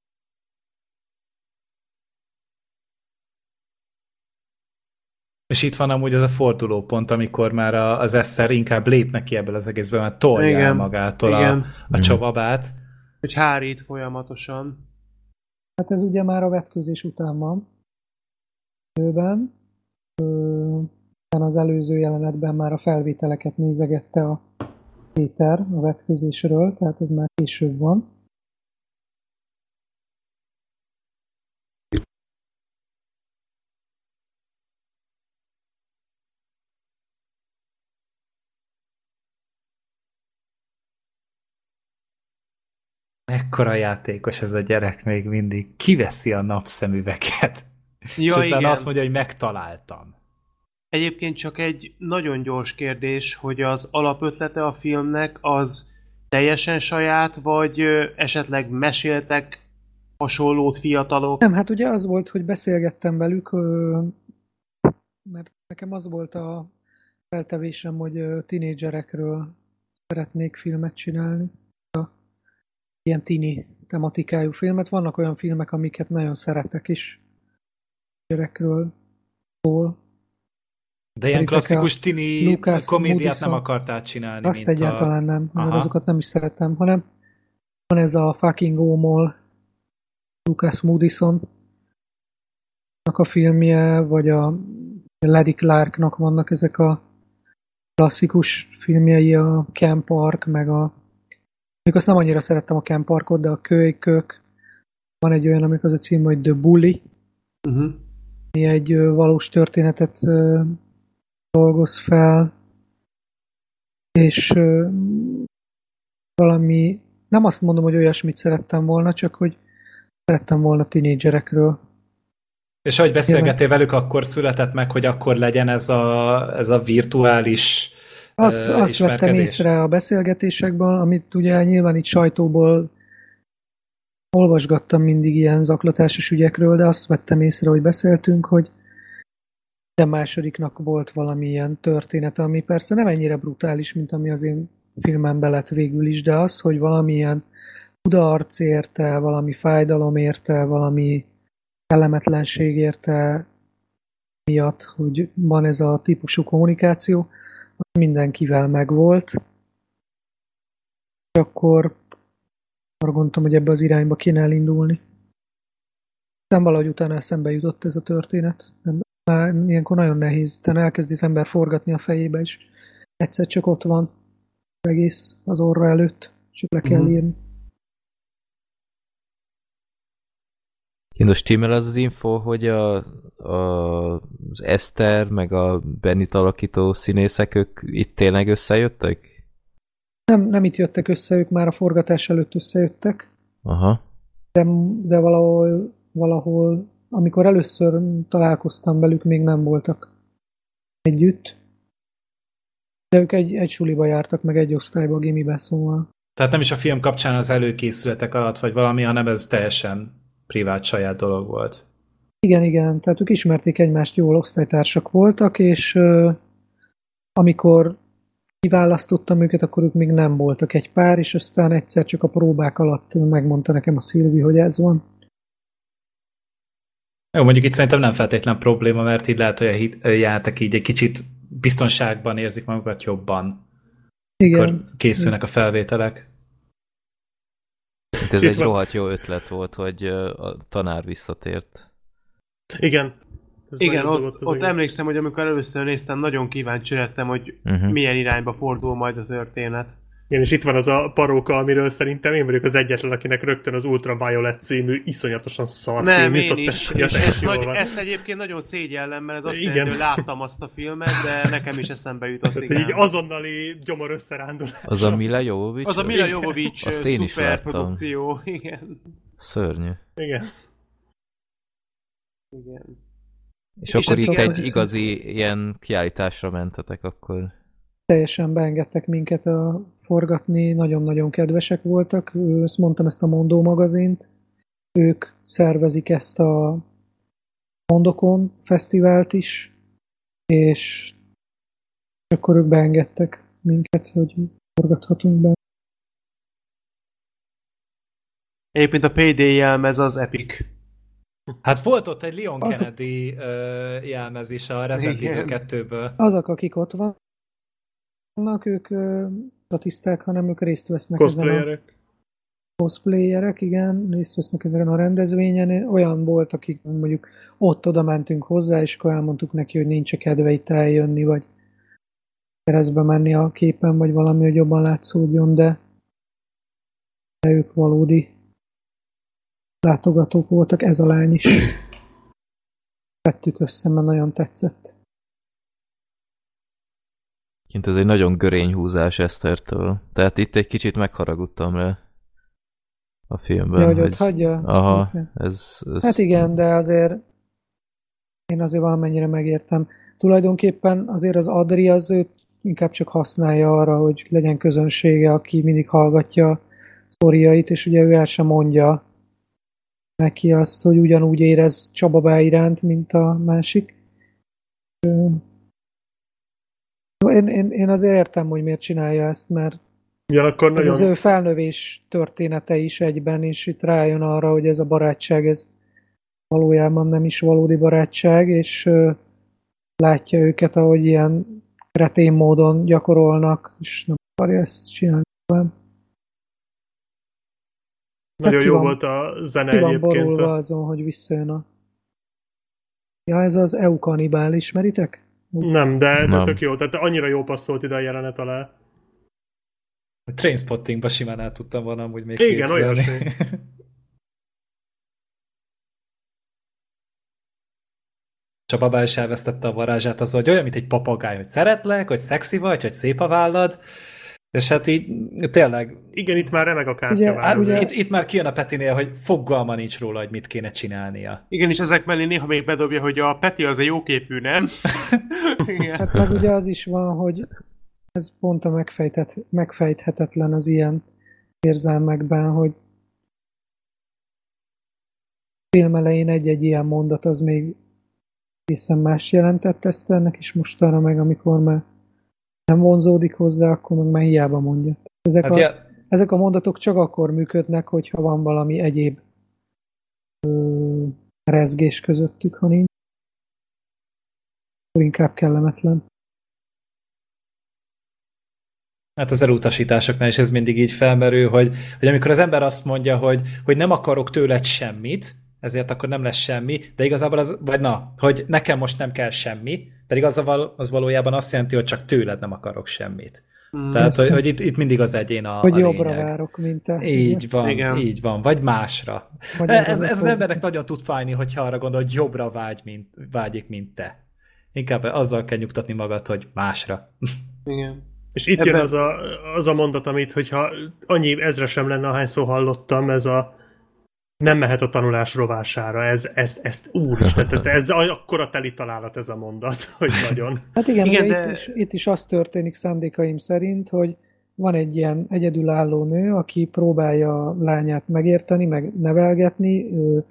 És itt van amúgy ez a fordulópont, amikor már a- az Eszter inkább lép neki ebből az egészből, mert tolja Igen. magától a, Igen. a csobabát. Hogy hárít folyamatosan. Hát ez ugye már a vetkőzés után van. Őben. Ö, az előző jelenetben már a felvételeket nézegette a Péter a vetkőzésről, tehát ez már később van. Mekkora játékos ez a gyerek még mindig. Kiveszi a napszemüveket. Ja, és utána igen. azt mondja, hogy megtaláltam. Egyébként csak egy nagyon gyors kérdés, hogy az alapötlete a filmnek az teljesen saját, vagy esetleg meséltek hasonlót fiatalok? Nem, hát ugye az volt, hogy beszélgettem velük, mert nekem az volt a feltevésem, hogy tinédzserekről szeretnék filmet csinálni. Ilyen tini tematikájú filmet. Vannak olyan filmek, amiket nagyon szeretek is. Gyerekről szól. De ilyen klasszikus tini Lucas komédiát Moodysson- nem akartál csinálni, Azt mint egyáltalán a... nem, mert Aha. azokat nem is szeretem, hanem van ez a fucking Ómol Lucas Moodysson a filmje, vagy a Lady Clarknak vannak ezek a klasszikus filmjei, a Camp Park, meg a még azt nem annyira szerettem a Camp Parkot, de a Kölykök. Van egy olyan, amikor az a cím, hogy The Bully, Uh-huh. ami egy valós történetet dolgoz fel, és ö, valami, nem azt mondom, hogy olyasmit szerettem volna, csak hogy szerettem volna tinédzserekről. És ahogy beszélgettél velük, akkor született meg, hogy akkor legyen ez a, ez a virtuális Azt, ö, azt vettem észre a beszélgetésekben, amit ugye nyilván itt sajtóból olvasgattam mindig ilyen zaklatásos ügyekről, de azt vettem észre, hogy beszéltünk, hogy de másodiknak volt valami ilyen történet, ami persze nem ennyire brutális, mint ami az én filmemben lett végül is, de az, hogy valamilyen kudarc érte, valami fájdalom érte, valami kellemetlenség érte miatt, hogy van ez a típusú kommunikáció, az mindenkivel megvolt. És akkor arra gondoltam, hogy ebbe az irányba kéne elindulni. Nem valahogy utána eszembe jutott ez a történet. Nem, már ilyenkor nagyon nehéz. Utána elkezdi az ember forgatni a fejébe, és egyszer csak ott van egész az orra előtt, csak le kell Mhm. írni. Kindos stimmel az az info, hogy a, a, az Eszter meg a Bennit alakító színészek, ők itt tényleg összejöttek? Nem, nem itt jöttek össze, ők már a forgatás előtt összejöttek, Aha. de, de valahol, valahol, amikor először találkoztam velük, még nem voltak együtt. De ők egy, egy suliba jártak, meg egy osztályba, a gimibe, szóval. Tehát nem is a film kapcsán az előkészületek alatt, vagy valami, hanem ez teljesen privát, saját dolog volt. Igen, igen, tehát ők ismerték egymást, jól osztálytársak voltak, és ö, amikor kiválasztottam őket, akkor ők még nem voltak egy pár, és aztán egyszer csak a próbák alatt megmondta nekem a Szilvi, hogy ez van. Jó, mondjuk itt szerintem nem feltétlen probléma, mert így lehet, hogy a játék így egy kicsit biztonságban érzik magukat jobban, Igen, akkor készülnek a felvételek. Itt ez Itt egy van. rohadt jó ötlet volt, hogy a tanár visszatért. Igen. Ez Igen, ott, ott egész. emlékszem, hogy amikor először néztem, nagyon kíváncsi lettem, hogy Uh-huh. milyen irányba fordul majd a történet. Igen, és itt van az a paróka, amiről szerintem én vagyok az egyetlen, akinek rögtön az Ultraviolet című iszonyatosan szar Nem, film én jutott is. eszembe, És ezt, nagy, van. ezt egyébként nagyon szégyellem, mert ez azt Igen. jelenti, hogy láttam azt a filmet, de nekem is eszembe jutott. Tehát Igen. így azonnali gyomor összerándulás. Az a Mila Jovovich? Az a Mila Jovovich Azt én is szuper láttam. produkció. Igen. Szörnyű. Igen. Igen. És, És akkor hát itt igen, egy az- igazi ilyen kiállításra mentetek akkor. teljesen beengedtek minket a forgatni, nagyon-nagyon kedvesek voltak. Ezt mondtam, ezt a Mondó magazint. Ők szervezik ezt a Mondokon fesztivált is, és akkor ők beengedtek minket, hogy forgathatunk be. Egyébként a Payday jelmez az Epic. Hát volt ott egy Leon Az- Kennedy ö, jelmezés a Resident. Evil 2-ből. Azok, akik ott vannak, ők ö, statiszták, hanem ők részt vesznek ezen a Cosplayerek. cosplayerek, igen, részt vesznek ezen a rendezvényen. Olyan volt, akik mondjuk ott oda mentünk hozzá, és akkor elmondtuk neki, hogy nincs kedve itt eljönni, vagy keresztbe menni a képen, vagy valami, hogy jobban látszódjon, de, de ők valódi látogatók voltak, ez a lány is. Tettük össze, mert nagyon tetszett. Kint ez egy nagyon görény húzás Esztertől. Tehát itt egy kicsit megharagudtam le a filmben. De hogy ott hagyja? Aha, ez, ez... Hát igen, de azért én azért valamennyire megértem. Tulajdonképpen azért az Adri az őt inkább csak használja arra, hogy legyen közönsége, aki mindig hallgatja sztoriait, és ugye ő el sem mondja neki azt, hogy ugyanúgy érez Csaba iránt, mint a másik. Én, én, én azért értem, hogy miért csinálja ezt, mert Ugyanakkor ez nagyon... az ő felnövés története is egyben, és itt rájön arra, hogy ez a barátság, ez valójában nem is valódi barátság, és ö, látja őket, ahogy ilyen kretén módon gyakorolnak, és nem akarja ezt csinálni. Nagyon ki jó van- volt a zene Ki van egyébként. borulva azon, hogy visszajön a... Ja, ez az EU kanibál, ismeritek? Nem, de, de Nem. tök jó. Tehát annyira jó passzolt ide a jelenet alá. A Trainspottingba simán el tudtam volna amúgy még Igen, olyasmi. Csaba Bá is elvesztette a varázsát, az hogy olyan, mint egy papagáj, hogy szeretlek, hogy szexi vagy, hogy szép a vállad, és hát így tényleg, Igen, itt már remeg a kártya Ugye, már hát ugye- itt, itt már kijön a Petinél, hogy fogalma nincs róla, hogy mit kéne csinálnia. Igen, és ezek mellé néha még bedobja, hogy a Peti az a jóképű, nem? Igen. Hát meg ugye az is van, hogy ez pont a megfejthet, megfejthetetlen az ilyen érzelmekben, hogy film elején egy-egy ilyen mondat az még egészen más jelentett ezt ennek is mostanra meg, amikor már nem vonzódik hozzá, akkor meg már hiába mondja. Ezek, Hát a, ja, ezek a mondatok csak akkor működnek, hogyha van valami egyéb ö, rezgés közöttük, ha nincs. Akkor inkább kellemetlen. Hát az elutasításoknál is ez mindig így felmerül, hogy, hogy amikor az ember azt mondja, hogy, hogy nem akarok tőled semmit, ezért akkor nem lesz semmi, de igazából az, vagy na, hogy nekem most nem kell semmi, pedig az, a, az valójában azt jelenti, hogy csak tőled nem akarok semmit. Mm, Tehát, hogy, hogy itt, itt mindig az egyén a Hogy a jobbra lényeg. várok, mint te. Így van, Igen. így van, vagy másra. Vagy ez, ez az embernek nagyon tud fájni, hogyha arra gondol, hogy jobbra vágy, mint, vágyik, mint te. Inkább azzal kell nyugtatni magad, hogy másra. Igen. És itt Ebben- jön az a, az a mondat, amit, hogyha annyi ezre sem lenne, ahányszor hallottam, ez a nem mehet a tanulás rovására, ez, ezt, ezt úristen, tehát ez akkora teli találat ez a mondat, hogy nagyon. Hát igen, Igen, igen de- itt, is, itt is az történik szándékaim szerint, hogy van egy ilyen egyedülálló nő, aki próbálja a lányát megérteni, meg nevelgetni, ő,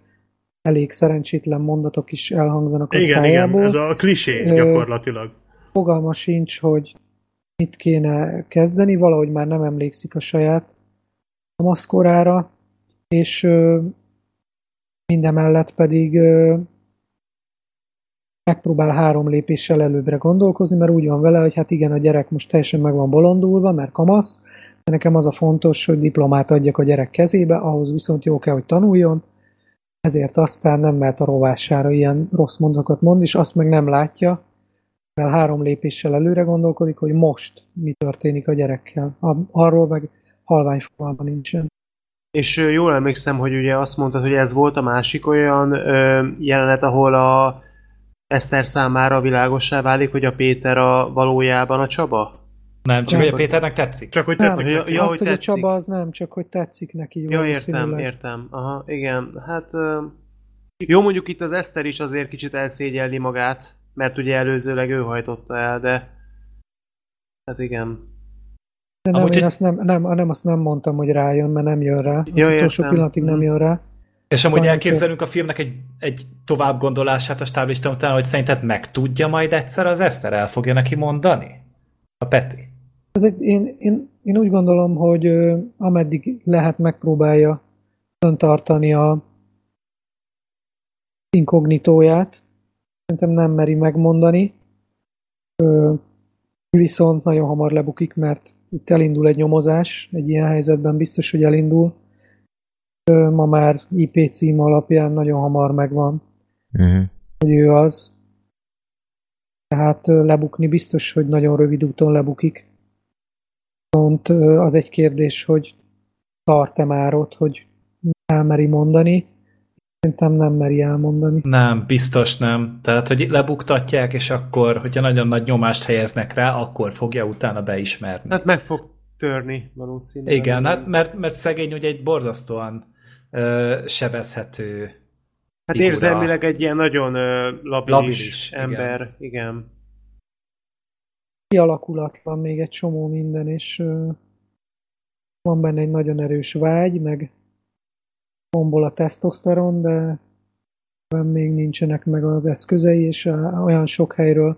elég szerencsétlen mondatok is elhangzanak a Igen, igen, szájából. ez a klisé Ö, gyakorlatilag. Fogalma sincs, hogy mit kéne kezdeni, valahogy már nem emlékszik a saját kamaszkorára, és ö, mindemellett pedig megpróbál három lépéssel előbbre gondolkozni, mert úgy van vele, hogy hát igen, a gyerek most teljesen meg van bolondulva, mert kamasz, de nekem az a fontos, hogy diplomát adjak a gyerek kezébe, ahhoz viszont jó kell, hogy tanuljon, ezért aztán nem mehet a rovására ilyen rossz mondatokat mond, és azt meg nem látja, mert három lépéssel előre gondolkodik, hogy most mi történik a gyerekkel. Arról meg halvány fogalma nincsen. És jól emlékszem, hogy ugye azt mondtad, hogy ez volt a másik olyan ö, jelenet, ahol a Eszter számára világossá válik, hogy a Péter a valójában a Csaba? Nem, csak Nem. hogy a Péternek tetszik. Csak hogy Nem, tetszik hogy- neki. ja, az, hogy hogy a tetszik. Csaba az nem, csak hogy tetszik neki Ja, értem, értem. Aha, igen. Hát jó, mondjuk itt az Eszter is azért kicsit elszégyelli magát, mert ugye előzőleg ő hajtotta el, de hát igen. De nem, Amúgy, én azt nem, nem, nem, azt nem mondtam, hogy rájön, mert nem jön rá. Az Ja, utolsó értem. pillanatig nem Mhm. jön rá. És amúgy elképzelünk a filmnek egy, egy tovább gondolását a stáblista után, hogy szerinted meg tudja majd egyszer az Eszter, el fogja neki mondani? A Peti. Ez egy, én, én, én úgy gondolom, hogy ö, ameddig lehet megpróbálja öntartani a inkognitóját. Szerintem nem meri megmondani. Ö, viszont nagyon hamar lebukik, mert itt elindul egy nyomozás, egy ilyen helyzetben biztos, hogy elindul. Ma már IP cím alapján nagyon hamar megvan, Uh-huh. hogy ő az. Tehát lebukni biztos, hogy nagyon rövid úton lebukik. Viszont az egy kérdés, hogy tart-e már ott, hogy elmeri mondani. Szerintem nem meri elmondani. Nem, biztos nem. Tehát, hogy lebuktatják, és akkor, hogyha nagyon nagy nyomást helyeznek rá, akkor fogja utána beismerni. Hát meg fog törni valószínűleg. Igen, hát mert, mert szegény ugye egy borzasztóan ö, sebezhető Hát figura. érzelmileg egy ilyen nagyon ö, labilis, Labilis, ember. Igen. igen. Kialakulatlan még egy csomó minden, és ö, van benne egy nagyon erős vágy, meg bombol a tesztoszteron, de még nincsenek meg az eszközei, és olyan sok helyről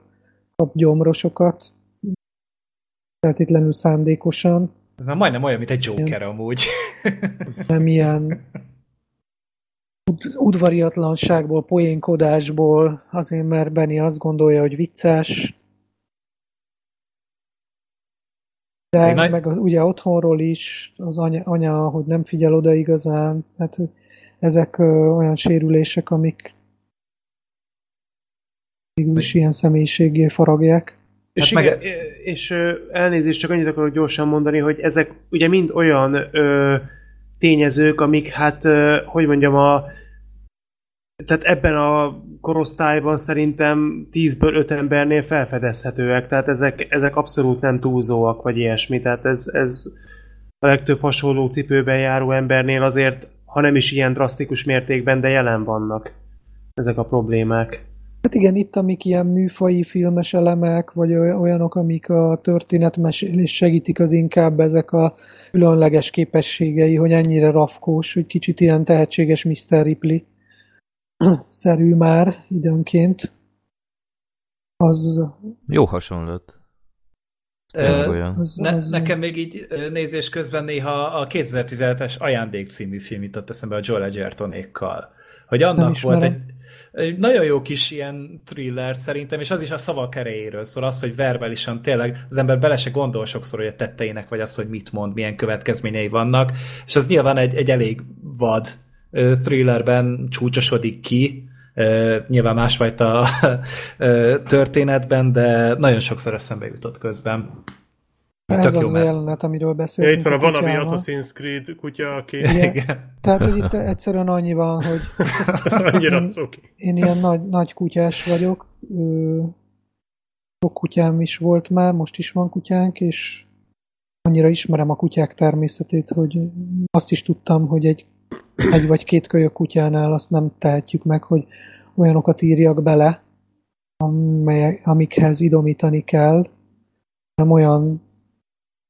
kap gyomrosokat, feltétlenül szándékosan, Ez már majdnem olyan, mint egy Joker amúgy. nem ilyen ud- udvariatlanságból, poénkodásból, azért mert Benny azt gondolja, hogy vicces, de nagy- meg ugye otthonról is, az anya, anya, hogy nem figyel oda igazán, hát hogy ezek ö, olyan sérülések, amik is ilyen személyiségé faragják. És, Hát igen, meg- és ö, elnézést, csak annyit akarok gyorsan mondani, hogy ezek ugye mind olyan ö, tényezők, amik hát, ö, hogy mondjam, a tehát ebben a korosztályban szerintem 10-ből 5 embernél felfedezhetőek, tehát ezek, ezek abszolút nem túlzóak, vagy ilyesmi, tehát ez, ez a legtöbb hasonló cipőben járó embernél azért, ha nem is ilyen drasztikus mértékben, de jelen vannak ezek a problémák. Hát igen, itt amik ilyen műfai filmes elemek, vagy oly- olyanok, amik a történetmesélés segítik, az inkább ezek a különleges képességei, hogy ennyire rafkós, hogy kicsit ilyen tehetséges Mr. Ripley szerű már időnként. Az, Jó hasonlat. Ez Ö, olyan. az, Ne, az nekem még így nézés közben néha a 2017-es Ajándék című film jutott eszembe a Joel Edgertonékkal. Hogy annak volt egy, egy nagyon jó kis ilyen thriller szerintem, és az is a szavak erejéről szól, az, hogy verbálisan tényleg az ember bele se gondol sokszor, hogy a tetteinek, vagy az, hogy mit mond, milyen következményei vannak, és az nyilván egy, egy elég vad thrillerben csúcsosodik ki, nyilván másfajta történetben, de nagyon sokszor eszembe jutott közben. Ez Tök jó, az a mert- jelenet, amiről Ja, beszéltünk. itt van a van, ami kutyával. Assassin's Creed kutya, aki Igen. Tehát, hogy itt egyszerűen annyi van, hogy annyira cuki. én ilyen nagy, nagy kutyás vagyok. Sok kutyám is volt már, most is van kutyánk, és annyira ismerem a kutyák természetét, hogy azt is tudtam, hogy egy, egy vagy két kölyök kutyánál azt nem tehetjük meg, hogy olyanokat írjak bele, amely, amikhez idomítani kell, hanem olyan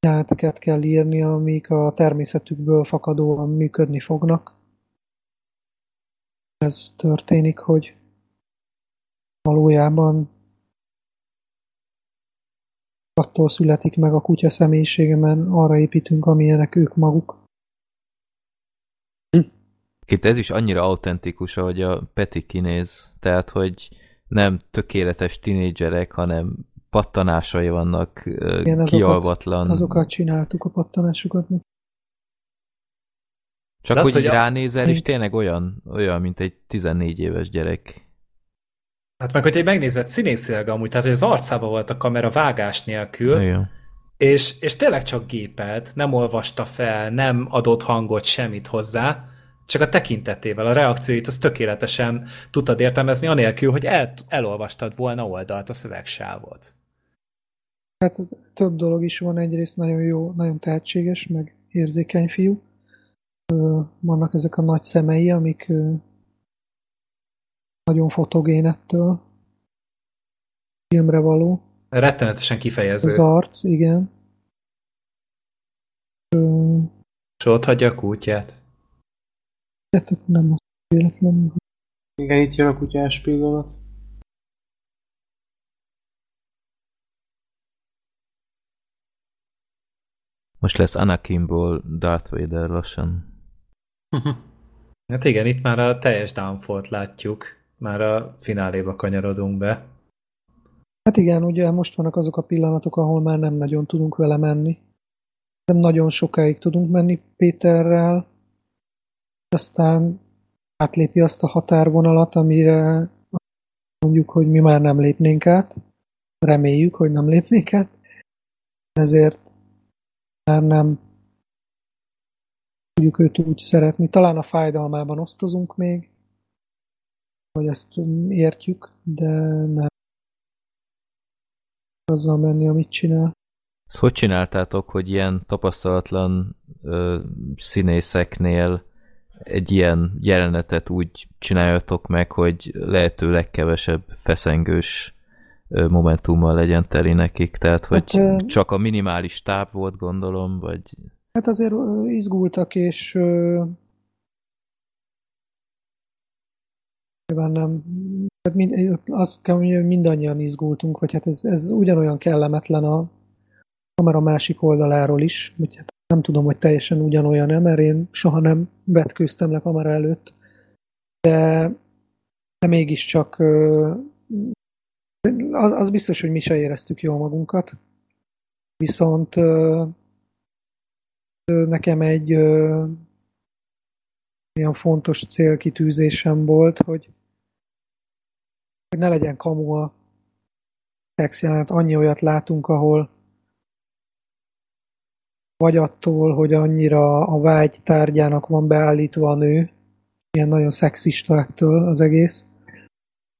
jeleneteket kell írni, amik a természetükből fakadóan működni fognak. Ez történik, hogy valójában attól születik meg a kutya személyisége, arra építünk, amilyenek ők maguk. Itt ez is annyira autentikus, ahogy a Peti kinéz, tehát, hogy nem tökéletes tinédzserek, hanem pattanásai vannak, Igen, azokat- kialvatlan. Azokat csináltuk a pattanásokat. Csak De az, hogy, hogy így a- ránézel, és tényleg olyan, olyan, mint egy 14 éves gyerek. Hát meg, hogyha megnézed színészileg amúgy, tehát hogy az arcába volt a kamera vágás nélkül, Igen. és, és tényleg csak gépelt, nem olvasta fel, nem adott hangot, semmit hozzá, csak a tekintetével, a reakcióit az tökéletesen tudtad értelmezni, anélkül, hogy el, elolvastad volna oldalt a szövegsávot. Hát több dolog is van, egyrészt nagyon jó, nagyon tehetséges, meg érzékeny fiú. Vannak ezek a nagy szemei, amik nagyon fotogén ettől. Filmre való. Rettenetesen kifejező. Az arc, igen. És ott hagyja a kutyát. De nem az véletlenül. Igen, itt jön a kutyás pillanat. Most lesz Anakinból Darth Vader lassan. Hát igen, itt már a teljes downfall látjuk. Már a fináléba kanyarodunk be. Hát igen, ugye most vannak azok a pillanatok, ahol már nem nagyon tudunk vele menni. Nem nagyon sokáig tudunk menni Péterrel, aztán átlépi azt a határvonalat, amire mondjuk, hogy mi már nem lépnénk át. Reméljük, hogy nem lépnénk át. Ezért már nem tudjuk őt úgy szeretni. Talán a fájdalmában osztozunk még, hogy ezt értjük, de nem azzal menni, amit csinál. Ezt hogy csináltátok, hogy ilyen tapasztalatlan ö, színészeknél egy ilyen jelenetet úgy csináljatok meg, hogy lehető legkevesebb feszengős momentummal legyen teli nekik, tehát hogy Hát, csak a minimális táv volt, gondolom, vagy Hát azért izgultak, és nyilván nem, hát mind, azt kell mondani, hogy mindannyian izgultunk, vagy hát ez, ez ugyanolyan kellemetlen a kamera másik oldaláról is, vagy hát nem tudom, hogy teljesen ugyanolyan-e, mert én soha nem vetkőztem le kamera előtt, de, de mégiscsak az, az biztos, hogy mi se éreztük jól magunkat. Viszont nekem egy ilyen fontos célkitűzésem volt, hogy, hogy ne legyen kamu a szex jelenet. Annyi olyat látunk, ahol vagy attól, hogy annyira a vágy tárgyának van beállítva a nő, ilyen nagyon szexista ettől az egész,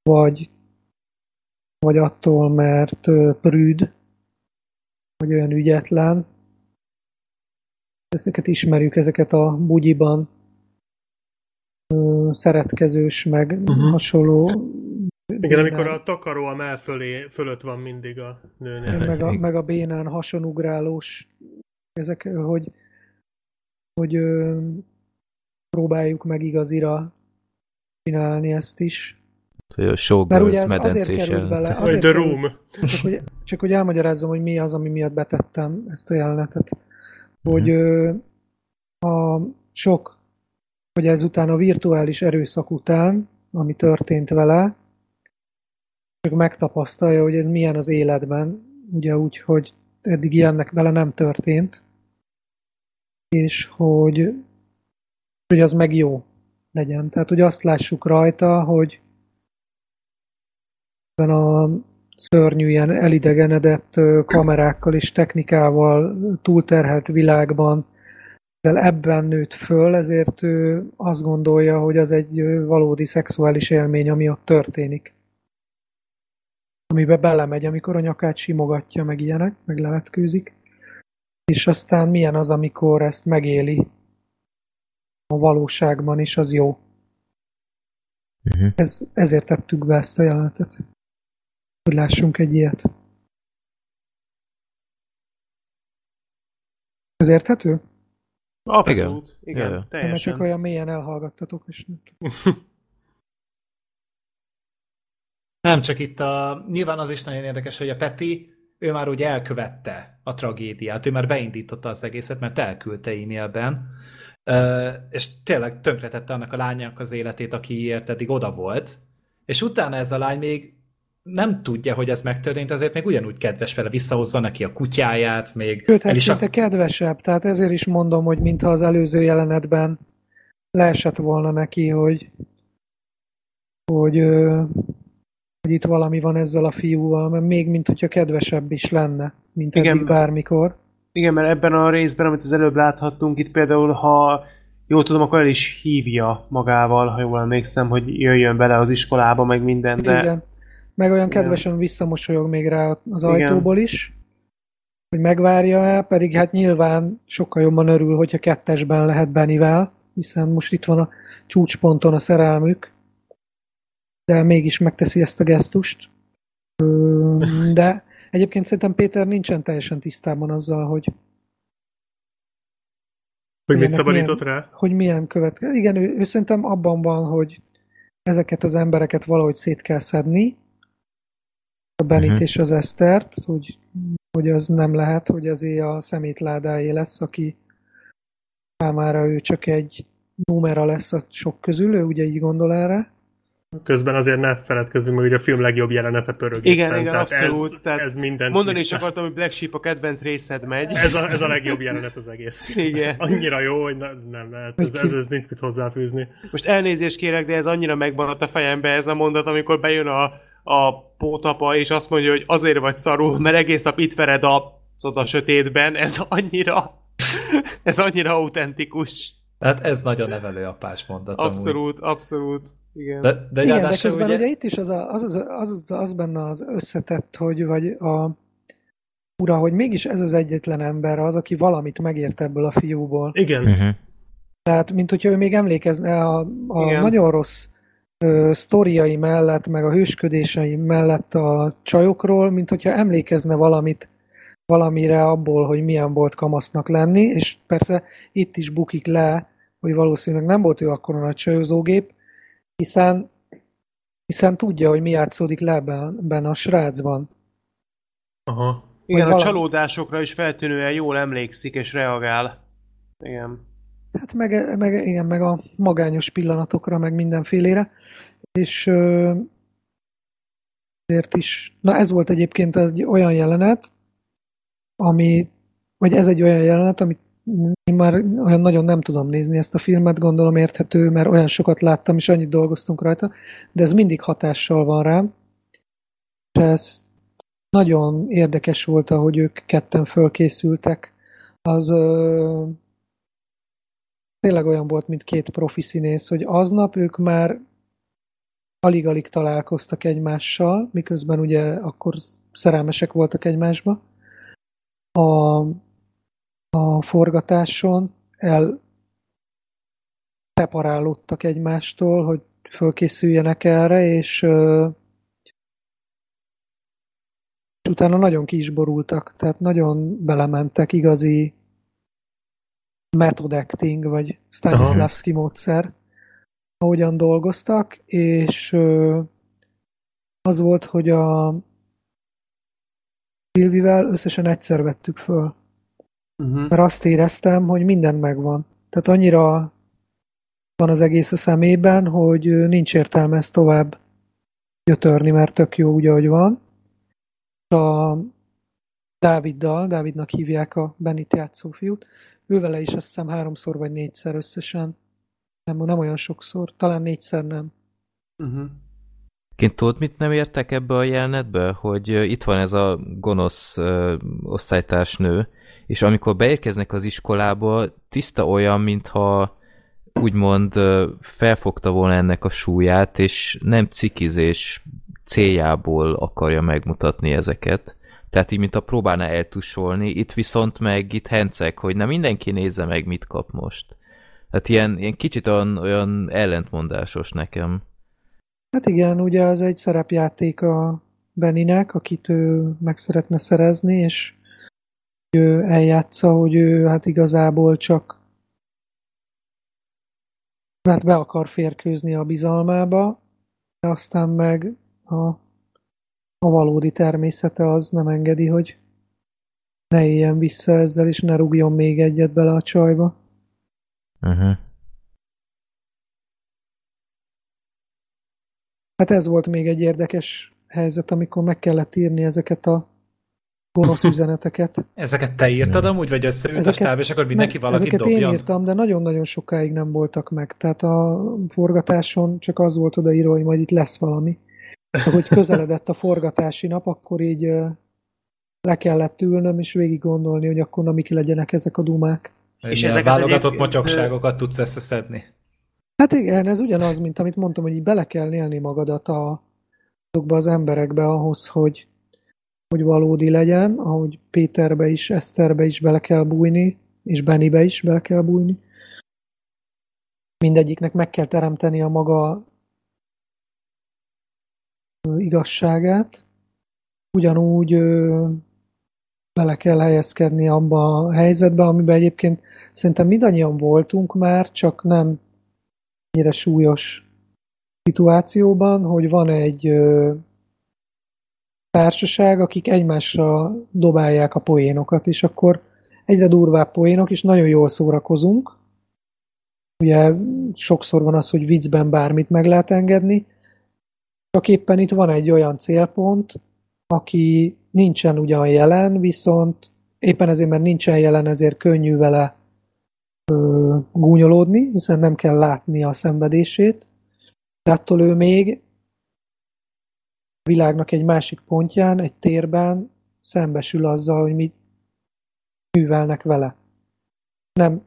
vagy, vagy attól, mert prűd, vagy olyan ügyetlen. Ezeket ismerjük, ezeket a bugyiban szeretkezős, meg Uh-huh. hasonló. Igen, amikor a takaró a mell fölé, fölött van mindig a nőnél. meg a, meg a bénán hasonugrálós, ezek, hogy, hogy ö, próbáljuk meg igazira csinálni ezt is. hogy a Mert ugye showgirls ez azért medencés került bele, azért The került, Room. csak hogy, csak hogy elmagyarázzam, hogy mi az, ami miatt betettem ezt a jelenetet. Hogy ö, a sok, hogy ezután a virtuális erőszak után, ami történt vele, csak megtapasztalja, hogy ez milyen az életben, ugye úgy, hogy eddig ilyennek vele nem történt, és hogy, hogy az meg jó. legyen. Tehát, hogy azt lássuk rajta, hogy ebben a szörnyű, ilyen elidegenedett kamerákkal és technikával túlterhelt világban, mivel ebben nőtt föl, ezért ő azt gondolja, hogy az egy valódi szexuális élmény, ami ott történik. Amiben belemegy, amikor a nyakát simogatja, meg ilyenek, meg levetkőzik. És aztán milyen az, amikor ezt megéli a valóságban is, az jó. Uh-huh. Ez, ezért tettük be ezt a jelenetet. Hogy lássunk egy ilyet. Ez érthető? Abszolút. Igen, igen Mert teljesen. csak olyan mélyen elhallgattatok, és nem tudom. Nem, csak itt a... Nyilván az is nagyon érdekes, hogy a Peti, ő már ugye elkövette a tragédiát, ő már beindította az egészet, mert elküldte e-mailben, és tényleg tönkretette annak a lánynak az életét, akiért eddig oda volt, és utána ez a lány még nem tudja, hogy ez megtörtént, ezért még ugyanúgy kedves vele, visszahozza neki a kutyáját, még Sőt, hát is a... kedvesebb, tehát ezért is mondom, hogy mintha az előző jelenetben leesett volna neki, hogy hogy, hogy itt valami van ezzel a fiúval, mert még mint hogyha kedvesebb is lenne, mint Igen. eddig bármikor. Igen, mert ebben a részben, amit az előbb láthattunk, itt például, ha jól tudom, akkor el is hívja magával, ha jól emlékszem, hogy jöjjön bele az iskolába, meg minden, de... Igen. Meg olyan Igen. kedvesen visszamosolyog még rá az Igen. ajtóból is, hogy megvárja el, pedig hát nyilván sokkal jobban örül, hogyha kettesben lehet Benivel, hiszen most itt van a csúcsponton a szerelmük, de mégis megteszi ezt a gesztust. De egyébként szerintem Péter nincsen teljesen tisztában azzal, hogy, Hogy mit szabadított milyen- rá? hogy milyen következő. Igen, ő, ő szerintem abban van, hogy ezeket az embereket valahogy szét kell szedni, a Benit Mhm. és az Esztert, hogy, hogy az nem lehet, hogy azért a szemétládáé lesz, aki számára ő csak egy numera lesz a sok közül, ő ugye így gondol erre. Közben azért ne feledkezzünk meg, hogy a film legjobb jelenete pörög. Igen, éppen, igen, tehát abszolút, Ez, tehát ez minden Mondani is akartam, hogy Black Sheep a kedvenc részed megy. Ez a, ez a legjobb jelenet az egész film. Igen. Annyira jó, hogy ne, nem lehet. Ez, ez, ez nincs mit hozzáfűzni. Most elnézést kérek, de ez annyira megmaradt a fejembe ez a mondat, amikor bejön a, a pótapa, és azt mondja, hogy azért vagy szarul, mert egész nap itt vered a, a sötétben. Ez annyira, ez annyira autentikus. Hát ez nagyon nevelőapás mondat amúgy. Abszolút, abszolút. Igen. De, de Igen, de közben ugye... ugye... itt is az, a, az, az, az, az, az benne az összetett, hogy vagy a ura, hogy mégis ez az egyetlen ember az, aki valamit megért ebből a fiúból. Igen. Uh-huh. Tehát, mint hogyha ő még emlékezne a, a Igen. nagyon rossz ö, sztoriai mellett, meg a hősködései mellett a csajokról, mint hogyha emlékezne valamit, valamire abból, hogy milyen volt kamasznak lenni, és persze itt is bukik le, hogy valószínűleg nem volt ő akkor a nagy csajozógép, hiszen, hiszen tudja, hogy mi játszódik le ebben, a srácban. Aha. Igen, a valami- csalódásokra is feltűnően jól emlékszik és reagál. Igen. Hát meg, meg, igen, meg a magányos pillanatokra, meg mindenfélére. És ö, ezért is, na ez volt egyébként egy olyan jelenet, ami, vagy ez egy olyan jelenet, amit én már olyan nagyon nem tudom nézni ezt a filmet, gondolom érthető, mert olyan sokat láttam, és annyit dolgoztunk rajta, de ez mindig hatással van rám. És ez nagyon érdekes volt, ahogy ők ketten fölkészültek. Az ö, tényleg olyan volt, mint két profi színész, hogy aznap ők már alig-alig találkoztak egymással, miközben ugye akkor szerelmesek voltak egymásba. A, a forgatáson el separálódtak egymástól, hogy fölkészüljenek erre, és, és utána nagyon ki is borultak, tehát nagyon belementek igazi method acting, vagy Stanislavski módszer, ahogyan dolgoztak, és az volt, hogy a Szilvivel összesen egyszer vettük föl, Uh-huh. mert azt éreztem, hogy minden megvan. Tehát annyira van az egész a szemében, hogy nincs értelme ezt tovább gyötörni, mert tök jó úgy, ahogy van. A Dáviddal, Dávidnak hívják a Benit játszó fiút, ővele is azt hiszem háromszor vagy négyszer összesen Nem, nem olyan sokszor, talán négyszer nem. Uh-huh. Én tudod, mit nem értek ebbe a jelenetbe? Hogy itt van ez a gonosz ö, osztálytársnő, és amikor beérkeznek az iskolába, tiszta olyan, mintha úgymond felfogta volna ennek a súlyát, és nem cikizés céljából akarja megmutatni ezeket. Tehát így, mint a próbálna eltusolni, itt viszont meg itt henceg, hogy nem mindenki nézze meg, mit kap most. Tehát ilyen, ilyen kicsit olyan, olyan ellentmondásos nekem. Hát igen, ugye az egy szerepjáték a Beninek, akit ő meg szeretne szerezni, és ő eljátsza, hogy ő hát igazából csak mert be akar férkőzni a bizalmába, de aztán meg a, a valódi természete az nem engedi, hogy ne éljen vissza ezzel, és ne rúgjon még egyet bele a csajba. Uh-huh. Hát ez volt még egy érdekes helyzet, amikor meg kellett írni ezeket a gonosz üzeneteket. Ezeket te írtad amúgy, vagy összeült a Ezeket- stáb, és akkor mindenki valakit ezeket dobjon? én írtam, de nagyon-nagyon sokáig nem voltak meg. Tehát a forgatáson csak az volt odaírva, hogy majd itt lesz valami. Ahogy közeledett a forgatási nap, akkor így le kellett ülnöm, és végig gondolni, hogy akkor na mik legyenek ezek a dumák. És ezeket válogatott mocsokságokat tudsz összeszedni. Hát igen, ez ugyanaz, mint amit mondtam, hogy így bele kell élni magadat a, azokba az emberekbe ahhoz, hogy, hogy valódi legyen, ahogy Péterbe is, Eszterbe is bele kell bújni, és Bennybe is bele kell bújni. Mindegyiknek meg kell teremteni a maga igazságát. Ugyanúgy bele kell helyezkedni abba a helyzetbe, amiben egyébként szerintem mindannyian voltunk már, csak nem ennyire súlyos szituációban, hogy van egy társaság, akik egymásra dobálják a poénokat, és akkor egyre durvább poénok, és nagyon jól szórakozunk. Ugye sokszor van az, hogy viccben bármit meg lehet engedni, csak éppen itt van egy olyan célpont, aki nincsen ugyan jelen, viszont éppen ezért, mert nincsen jelen, ezért könnyű vele ö, gúnyolódni, hiszen nem kell látni a szenvedését, de attól ő még világnak egy másik pontján, egy térben szembesül azzal, hogy mit művelnek vele. Nem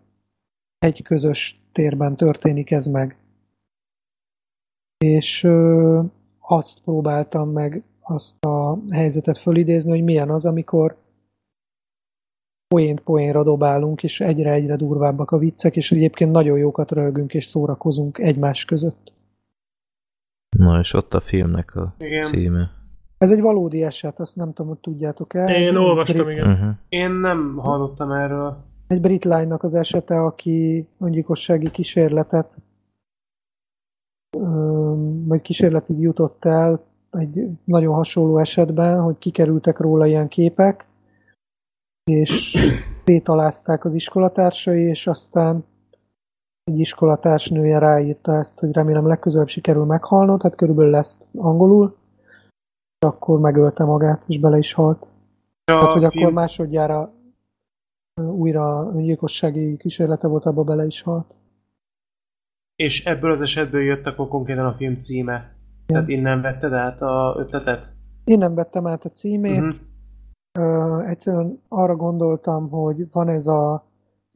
egy közös térben történik ez meg. És ö, azt próbáltam meg azt a helyzetet fölidézni, hogy milyen az, amikor poént poénra dobálunk, és egyre-egyre durvábbak a viccek, és egyébként nagyon jókat röhögünk és szórakozunk egymás között. Na, és ott a filmnek a Igen. címe. Ez egy valódi eset, azt nem tudom, hogy tudjátok el. Én Egy olvastam, brit, igen. Uh-huh. Én nem hallottam erről. Egy brit lánynak az esete, aki öngyilkossági kísérletet vagy kísérletig jutott el egy nagyon hasonló esetben, hogy kikerültek róla ilyen képek, és szétalázták az iskolatársai, és aztán egy iskolatársnője ráírta ezt, hogy remélem legközelebb sikerül meghalnod, hát körülbelül ezt angolul, és akkor megölte magát, és bele is halt. Tehát, hogy A akkor film, másodjára újra öngyilkossági kísérlete volt, abba bele is halt. és ebből az esetből jött akkor konkrétan a film címe. Tehát innen vetted át a ötletet? Én nem vettem át a címét, Mhm. Ö, egyszerűen arra gondoltam, hogy van ez a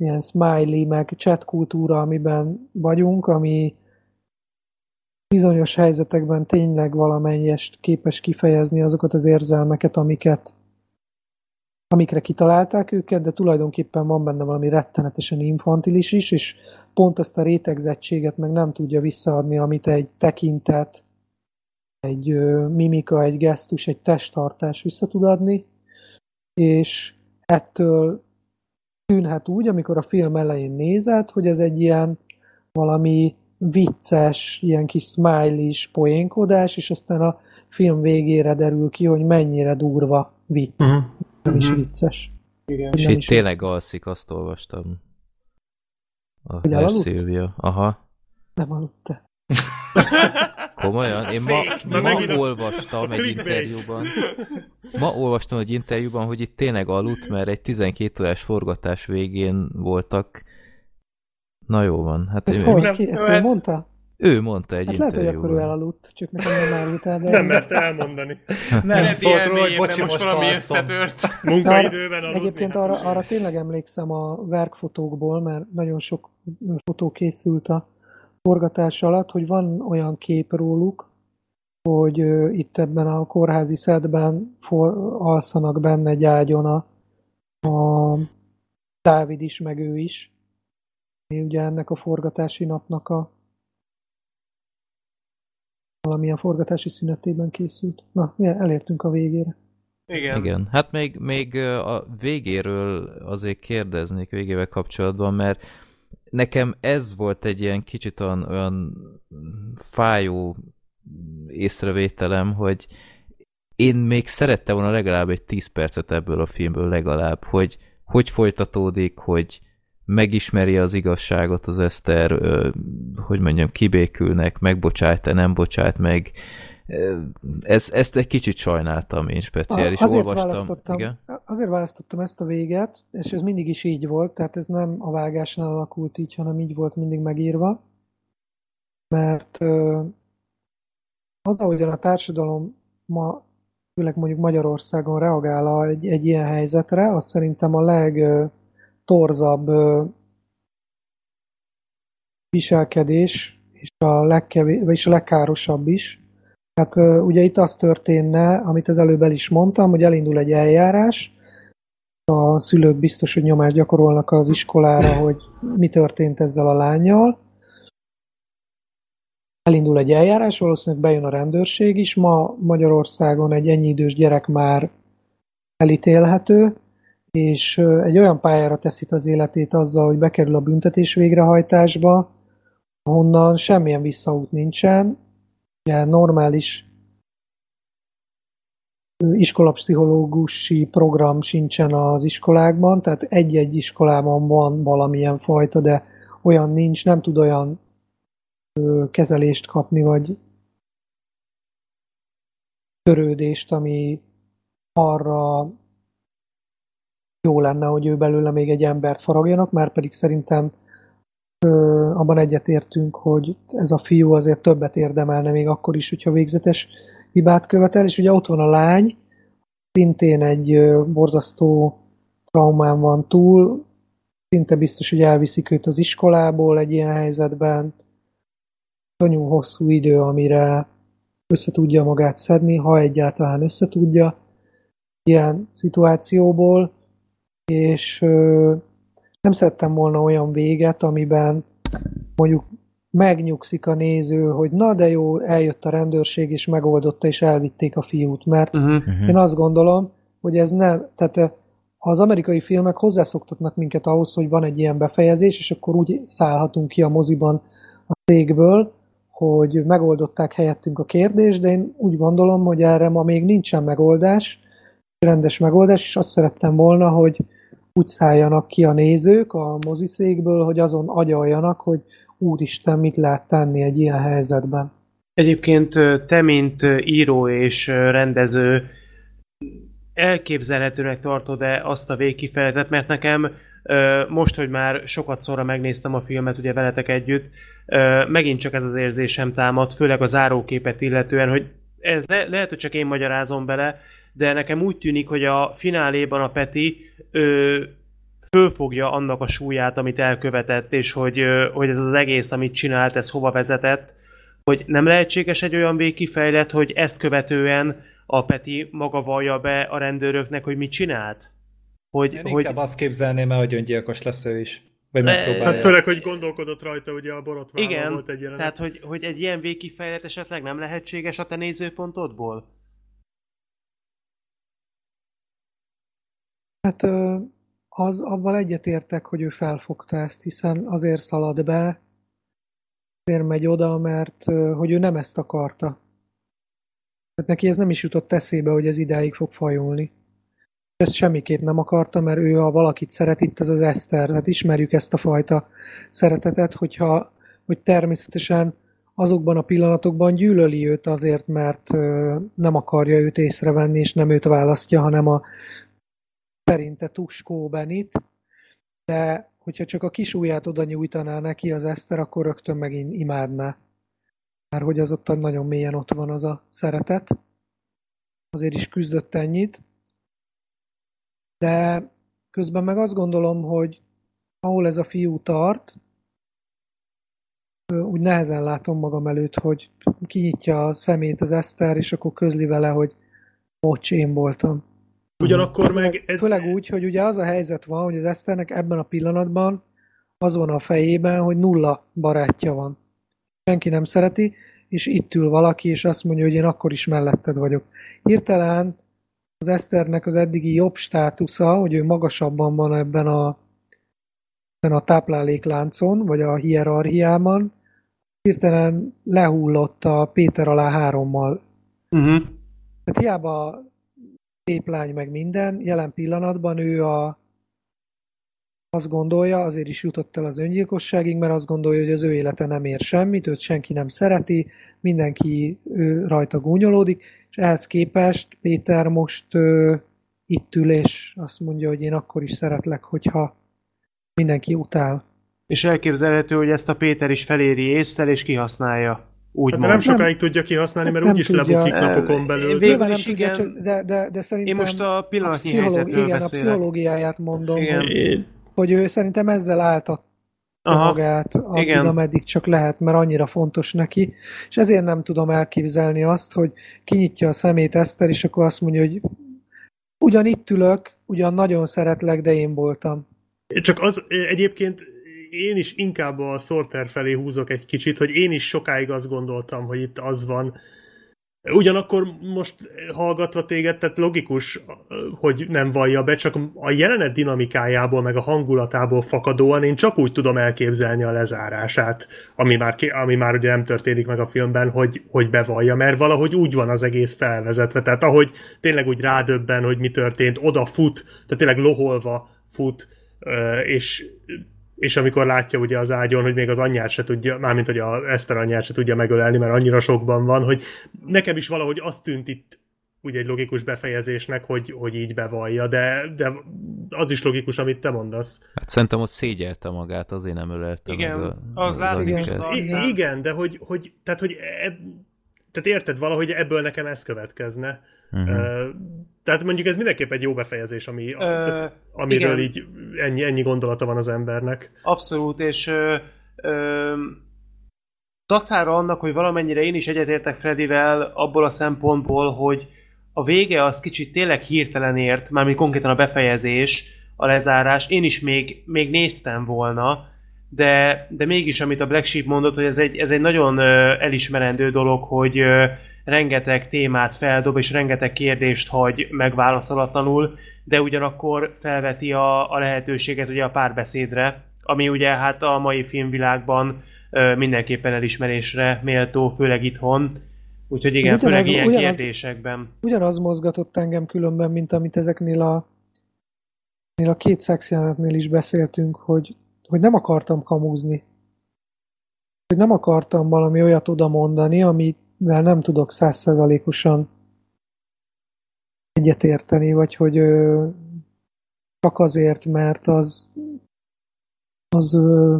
ilyen smiley, meg chat kultúra, amiben vagyunk, ami bizonyos helyzetekben tényleg valamennyest képes kifejezni azokat az érzelmeket, amiket amikre kitalálták őket, de tulajdonképpen van benne valami rettenetesen infantilis is, és pont ezt a rétegzettséget meg nem tudja visszaadni, amit egy tekintet, egy mimika, egy gesztus, egy testtartás vissza tud adni, és ettől tűnhet úgy, amikor a film elején nézed, hogy ez egy ilyen valami vicces, ilyen kis smiley-s poénkodás, és aztán a film végére derül ki, hogy mennyire durva vicc, Uh-huh. nem is Mhm. vicces. Igen. És itt tényleg vicc. alszik, azt olvastam. A? Szilvia. Aha. Nem aludt Komolyan? Én ma, ma olvastam egy interjúban. Ma olvastam egy interjúban, hogy itt tényleg aludt, mert egy 12 órás forgatás végén voltak Na jó van. Hát Ez én, hogy? Ki, ezt hát- ő mondta? ő mondta egy Hát lehet, hogy akkor ő elaludt, csak nekem nem árult el, de... Nem merte elmondani. Nem szólt róla, hogy bocsi, most most valami összetört. Munkaidőben aludni. Egyébként hát arra, arra tényleg emlékszem a verkfotókból, mert nagyon sok fotó készült a forgatás alatt, hogy van olyan kép róluk, hogy itt ebben a kórházi szedben for, alszanak benne egy ágyon a, a Dávid is, meg ő is. Mi ugye ennek a forgatási napnak a valamilyen forgatási szünetében készült. Na, elértünk a végére. Igen. Igen, hát még, még a végéről azért kérdeznék végével kapcsolatban, mert nekem ez volt egy ilyen kicsit olyan, olyan fájó észrevételem, hogy én még szerettem volna legalább egy 10 percet ebből a filmből legalább, hogy hogy folytatódik, hogy megismeri az igazságot az Eszter, hogy mondjam, kibékülnek, megbocsájt-e, nem bocsájt meg. Ez, ezt egy kicsit sajnáltam én speciális. azért Olvastam. választottam, Igen? azért választottam ezt a véget, és ez mindig is így volt, tehát ez nem a vágásnál alakult így, hanem így volt mindig megírva, mert az, ahogyan a társadalom ma, főleg mondjuk Magyarországon reagál egy, egy ilyen helyzetre, az szerintem a legtorzabb viselkedés, és a, legkevés, és a legkárosabb is, Hát ö, ugye itt az történne, amit az előbb el is mondtam, hogy elindul egy eljárás, a szülők biztos, hogy nyomást gyakorolnak az iskolára, hogy mi történt ezzel a lányjal. Elindul egy eljárás, valószínűleg bejön a rendőrség is. Ma Magyarországon egy ennyi idős gyerek már elítélhető, és egy olyan pályára teszi az életét azzal, hogy bekerül a büntetés végrehajtásba, ahonnan semmilyen visszaút nincsen, ugye normális iskolapszichológusi program sincsen az iskolákban, tehát egy-egy iskolában van valamilyen fajta, de olyan nincs, nem tud olyan kezelést kapni, vagy törődést, ami arra jó lenne, hogy ő belőle még egy embert faragjanak, már pedig szerintem abban egyetértünk, hogy ez a fiú azért többet érdemelne még akkor is, hogyha végzetes hibát követel, és ugye ott van a lány, szintén egy borzasztó traumán van túl, szinte biztos, hogy elviszik őt az iskolából egy ilyen helyzetben, nagyon hosszú idő, amire össze tudja magát szedni, ha egyáltalán össze tudja ilyen szituációból, és nem szerettem volna olyan véget, amiben mondjuk megnyugszik a néző, hogy na de jó, eljött a rendőrség, és megoldotta, és elvitték a fiút, mert Uh-huh. Én azt gondolom, hogy ez nem, tehát eh, az amerikai filmek hozzászoktatnak minket ahhoz, hogy van egy ilyen befejezés, és akkor úgy szállhatunk ki a moziban a cégből, hogy megoldották helyettünk a kérdést, de én úgy gondolom, hogy erre ma még nincsen megoldás, rendes megoldás, és azt szerettem volna, hogy úgy szálljanak ki a nézők a moziszékből, hogy azon agyaljanak, hogy úristen, mit lehet tenni egy ilyen helyzetben. Egyébként te, mint író és rendező, elképzelhetőnek tartod-e azt a végkifejletet, mert nekem most, hogy már sokat szóra megnéztem a filmet ugye veletek együtt, megint csak ez az érzésem támad, főleg a záróképet illetően, hogy ez le, lehet, hogy csak én magyarázom bele, de nekem úgy tűnik, hogy a fináléban a Peti ö, fölfogja annak a súlyát, amit elkövetett, és hogy, ö, hogy ez az egész, amit csinált, ez hova vezetett, hogy nem lehetséges egy olyan végkifejlet, hogy ezt követően a Peti maga vallja be a rendőröknek, hogy mit csinált? Hogy, Én hogy inkább azt képzelném el, hogy öngyilkos lesz ő is. Vagy megpróbálja. Hát főleg, hogy gondolkodott rajta, ugye a borotvával igen, volt egy jelenet. tehát hogy, hogy egy ilyen végkifejlet esetleg nem lehetséges a te nézőpontodból? Hát az, abban egyetértek, hogy ő felfogta ezt, hiszen azért szalad be, azért megy oda, mert hogy ő nem ezt akarta. Tehát neki ez nem is jutott eszébe, hogy ez idáig fog fajulni. Ezt semmiképp nem akarta, mert ő, ha valakit szeret, itt az az Eszter. Hát ismerjük ezt a fajta szeretetet, hogyha, hogy természetesen azokban a pillanatokban gyűlöli őt azért, mert nem akarja őt észrevenni, és nem őt választja, hanem a szerinte Tuskó Benit, de hogyha csak a kis ujját oda nyújtaná neki az Eszter, akkor rögtön megint imádná. Már hogy az ott nagyon mélyen ott van az a szeretet. Azért is küzdött ennyit. De közben meg azt gondolom, hogy ahol ez a fiú tart, úgy nehezen látom magam előtt, hogy kinyitja a szemét az Eszter, és akkor közli vele, hogy bocs, én voltam. Ugyanakkor meg... Ez... Főleg úgy, hogy ugye az a helyzet van, hogy az Eszternek ebben a pillanatban az van a fejében, hogy nulla barátja van. Senki nem szereti, és itt ül valaki, és azt mondja, hogy én akkor is melletted vagyok. Hirtelen az Eszternek az eddigi jobb státusza, hogy ő magasabban van ebben a, ebben a táplálékláncon, vagy a hierarchiában, hirtelen lehullott a Péter alá hárommal. Uh-huh. Tehát hiába szép lány meg minden, jelen pillanatban ő a, azt gondolja, azért is jutott el az öngyilkosságig, mert azt gondolja, hogy az ő élete nem ér semmit, őt senki nem szereti, mindenki ő, rajta gúnyolódik, és ehhez képest Péter most ő, itt ül, és azt mondja, hogy én akkor is szeretlek, hogyha mindenki utál. És elképzelhető, hogy ezt a Péter is feléri észszel, és kihasználja. Úgy hát nem sokáig nem, tudja kihasználni, mert úgyis lebukik napokon belül. Végül nem tudja, csak, de, de, de szerintem Én most a pillanatnyi a helyzetről igen, beszélek. a pszichológiáját mondom, igen. Hogy, hogy ő szerintem ezzel áltat Aha, magát, addig, igen. ameddig csak lehet, mert annyira fontos neki, és ezért nem tudom elképzelni azt, hogy kinyitja a szemét Eszter, és akkor azt mondja, hogy ugyan itt ülök, ugyan nagyon szeretlek, de én voltam. Csak az egyébként én is inkább a Sorter felé húzok egy kicsit, hogy én is sokáig azt gondoltam, hogy itt az van. Ugyanakkor most hallgatva téged, tehát logikus, hogy nem vallja be, csak a jelenet dinamikájából, meg a hangulatából fakadóan én csak úgy tudom elképzelni a lezárását, ami már, ami már ugye nem történik meg a filmben, hogy, hogy bevallja, mert valahogy úgy van az egész felvezetve, tehát ahogy tényleg úgy rádöbben, hogy mi történt, oda fut, tehát tényleg loholva fut, és és amikor látja ugye az ágyon, hogy még az anyját se tudja, mármint hogy a Eszter anyját se tudja megölelni, mert annyira sokban van, hogy nekem is valahogy azt tűnt itt ugye egy logikus befejezésnek, hogy, hogy így bevallja, de, de az is logikus, amit te mondasz. Hát szerintem ott szégyelte magát, azért nem ölelte Igen, meg a, az, az látszik is az I- Igen, de hogy, hogy tehát, hogy e, tehát érted valahogy ebből nekem ez következne. Uh-huh. Tehát mondjuk ez mindenképp egy jó befejezés, ami, uh, tehát, amiről igen. így ennyi, ennyi gondolata van az embernek. Abszolút, és ö, ö, tacára annak, hogy valamennyire én is egyetértek Fredivel abból a szempontból, hogy a vége az kicsit tényleg hirtelen ért, mármint konkrétan a befejezés, a lezárás. Én is még, még néztem volna, de, de mégis, amit a Black Sheep mondott, hogy ez egy, ez egy nagyon elismerendő dolog, hogy rengeteg témát feldob, és rengeteg kérdést hagy megválaszolatlanul, de ugyanakkor felveti a, a lehetőséget ugye a párbeszédre, ami ugye hát a mai filmvilágban mindenképpen elismerésre méltó, főleg itthon. Úgyhogy igen, ugyanaz, főleg ilyen ugyanaz, kérdésekben. Ugyanaz mozgatott engem különben, mint amit ezeknél a, a két szexjelenetnél is beszéltünk, hogy hogy nem akartam kamúzni. Hogy nem akartam valami olyat oda mondani, amivel nem tudok százszerzalékosan egyetérteni, vagy hogy ö, csak azért, mert az az ö,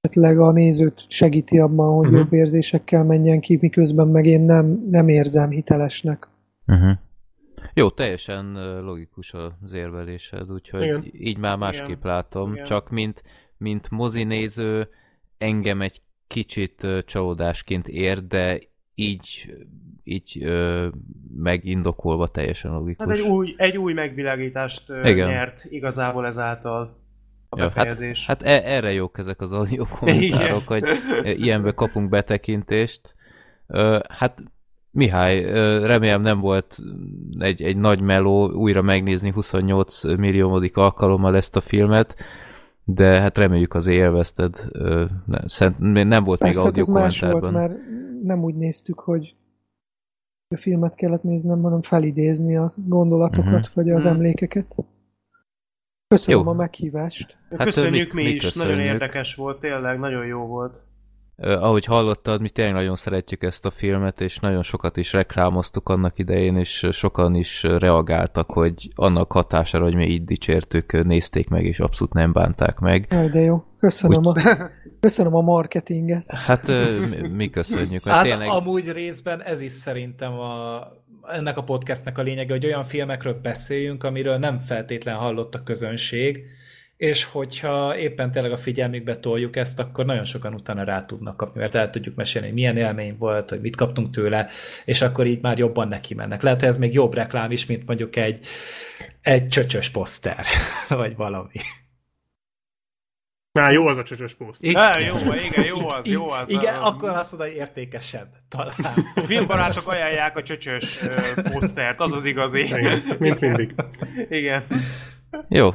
esetleg a nézőt segíti abban, hogy uh-huh. jobb érzésekkel menjen ki, miközben meg én nem, nem érzem hitelesnek. Uh-huh. Jó, teljesen logikus az érvelésed, úgyhogy Igen. így már másképp Igen. látom, Igen. csak mint, mint mozinéző engem egy kicsit csalódásként ér, de így, így ö, megindokolva teljesen logikus. Hát egy új, egy új megvilágítást ö, Igen. nyert igazából ezáltal a ja, befejezés. Hát, hát e, erre jók ezek az audio kommentárok, hogy ilyenbe kapunk betekintést. Ö, hát Mihály, remélem nem volt egy, egy nagy meló újra megnézni 28 milliómodik alkalommal ezt a filmet, de hát reméljük az élvezted. Nem volt Persze, még audio kommentárban. Más volt, mert nem úgy néztük, hogy a filmet kellett néznem, hanem felidézni a gondolatokat, uh-huh. vagy az uh-huh. emlékeket. Köszönöm jó. a meghívást. Hát köszönjük mi, mi is, köszönjük. nagyon érdekes volt, tényleg, nagyon jó volt. Ahogy hallottad, mi tényleg nagyon szeretjük ezt a filmet, és nagyon sokat is reklámoztuk annak idején, és sokan is reagáltak, hogy annak hatására, hogy mi így dicsértük, nézték meg, és abszolút nem bánták meg. Jaj, de jó. Köszönöm, Úgy... a, köszönöm a marketinget. Hát mi, mi köszönjük. Mert hát tényleg... amúgy részben ez is szerintem a, ennek a podcastnek a lényege, hogy olyan filmekről beszéljünk, amiről nem feltétlen hallott a közönség, és hogyha éppen tényleg a figyelmükbe toljuk ezt, akkor nagyon sokan utána rá tudnak kapni, mert el tudjuk mesélni, hogy milyen élmény volt, hogy mit kaptunk tőle, és akkor így már jobban neki mennek. Lehet, hogy ez még jobb reklám is, mint mondjuk egy, egy csöcsös poszter, vagy valami. Már jó az a csöcsös poszt. Igen, jó, igen, jó az, jó az. Igen, a... akkor azt mondod, hogy értékesebb talán. A filmbarátok ajánlják a csöcsös posztert, az az igazi. Igen, mint mindig. Igen. Jó,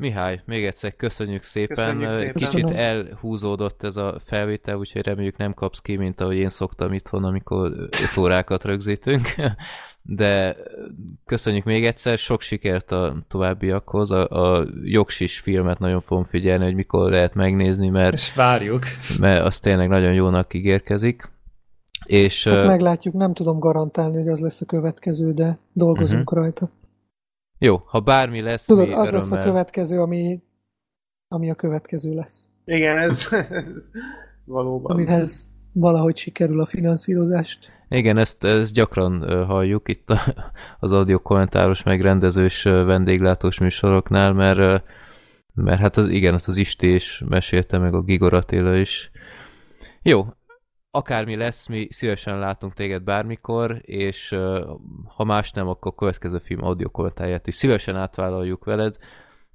Mihály, még egyszer köszönjük szépen. Köszönjük szépen. Kicsit Köszönöm. elhúzódott ez a felvétel, úgyhogy reméljük nem kapsz ki, mint ahogy én szoktam itthon, amikor 5 órákat rögzítünk. De köszönjük még egyszer, sok sikert a továbbiakhoz. A, a jogsis filmet nagyon fogom figyelni, hogy mikor lehet megnézni, mert, És várjuk. mert az tényleg nagyon jónak ígérkezik. És, hát meglátjuk, nem tudom garantálni, hogy az lesz a következő, de dolgozunk uh-huh. rajta. Jó, ha bármi lesz, Tudod, mi az örömmel... lesz a következő, ami, ami a következő lesz. Igen, ez, ez valóban. Amihez valahogy sikerül a finanszírozást. Igen, ezt, ezt gyakran halljuk itt a, az audio kommentáros meg rendezős vendéglátós műsoroknál, mert, mert hát az, igen, azt az Isti is mesélte, meg a Gigor Attila is. Jó, akármi lesz, mi szívesen látunk téged bármikor, és ha más nem, akkor a következő film audio kommentáját is szívesen átvállaljuk veled,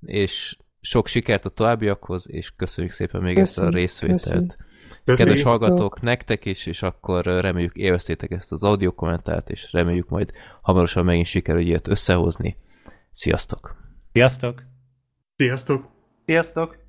és sok sikert a továbbiakhoz, és köszönjük szépen még ezt a részvételt. Köszönjük. Kedves hallgatók, nektek is, és akkor reméljük élveztétek ezt az audio kommentárt, és reméljük majd hamarosan megint sikerül ilyet összehozni. Sziasztok! Sziasztok! Sziasztok! Sziasztok!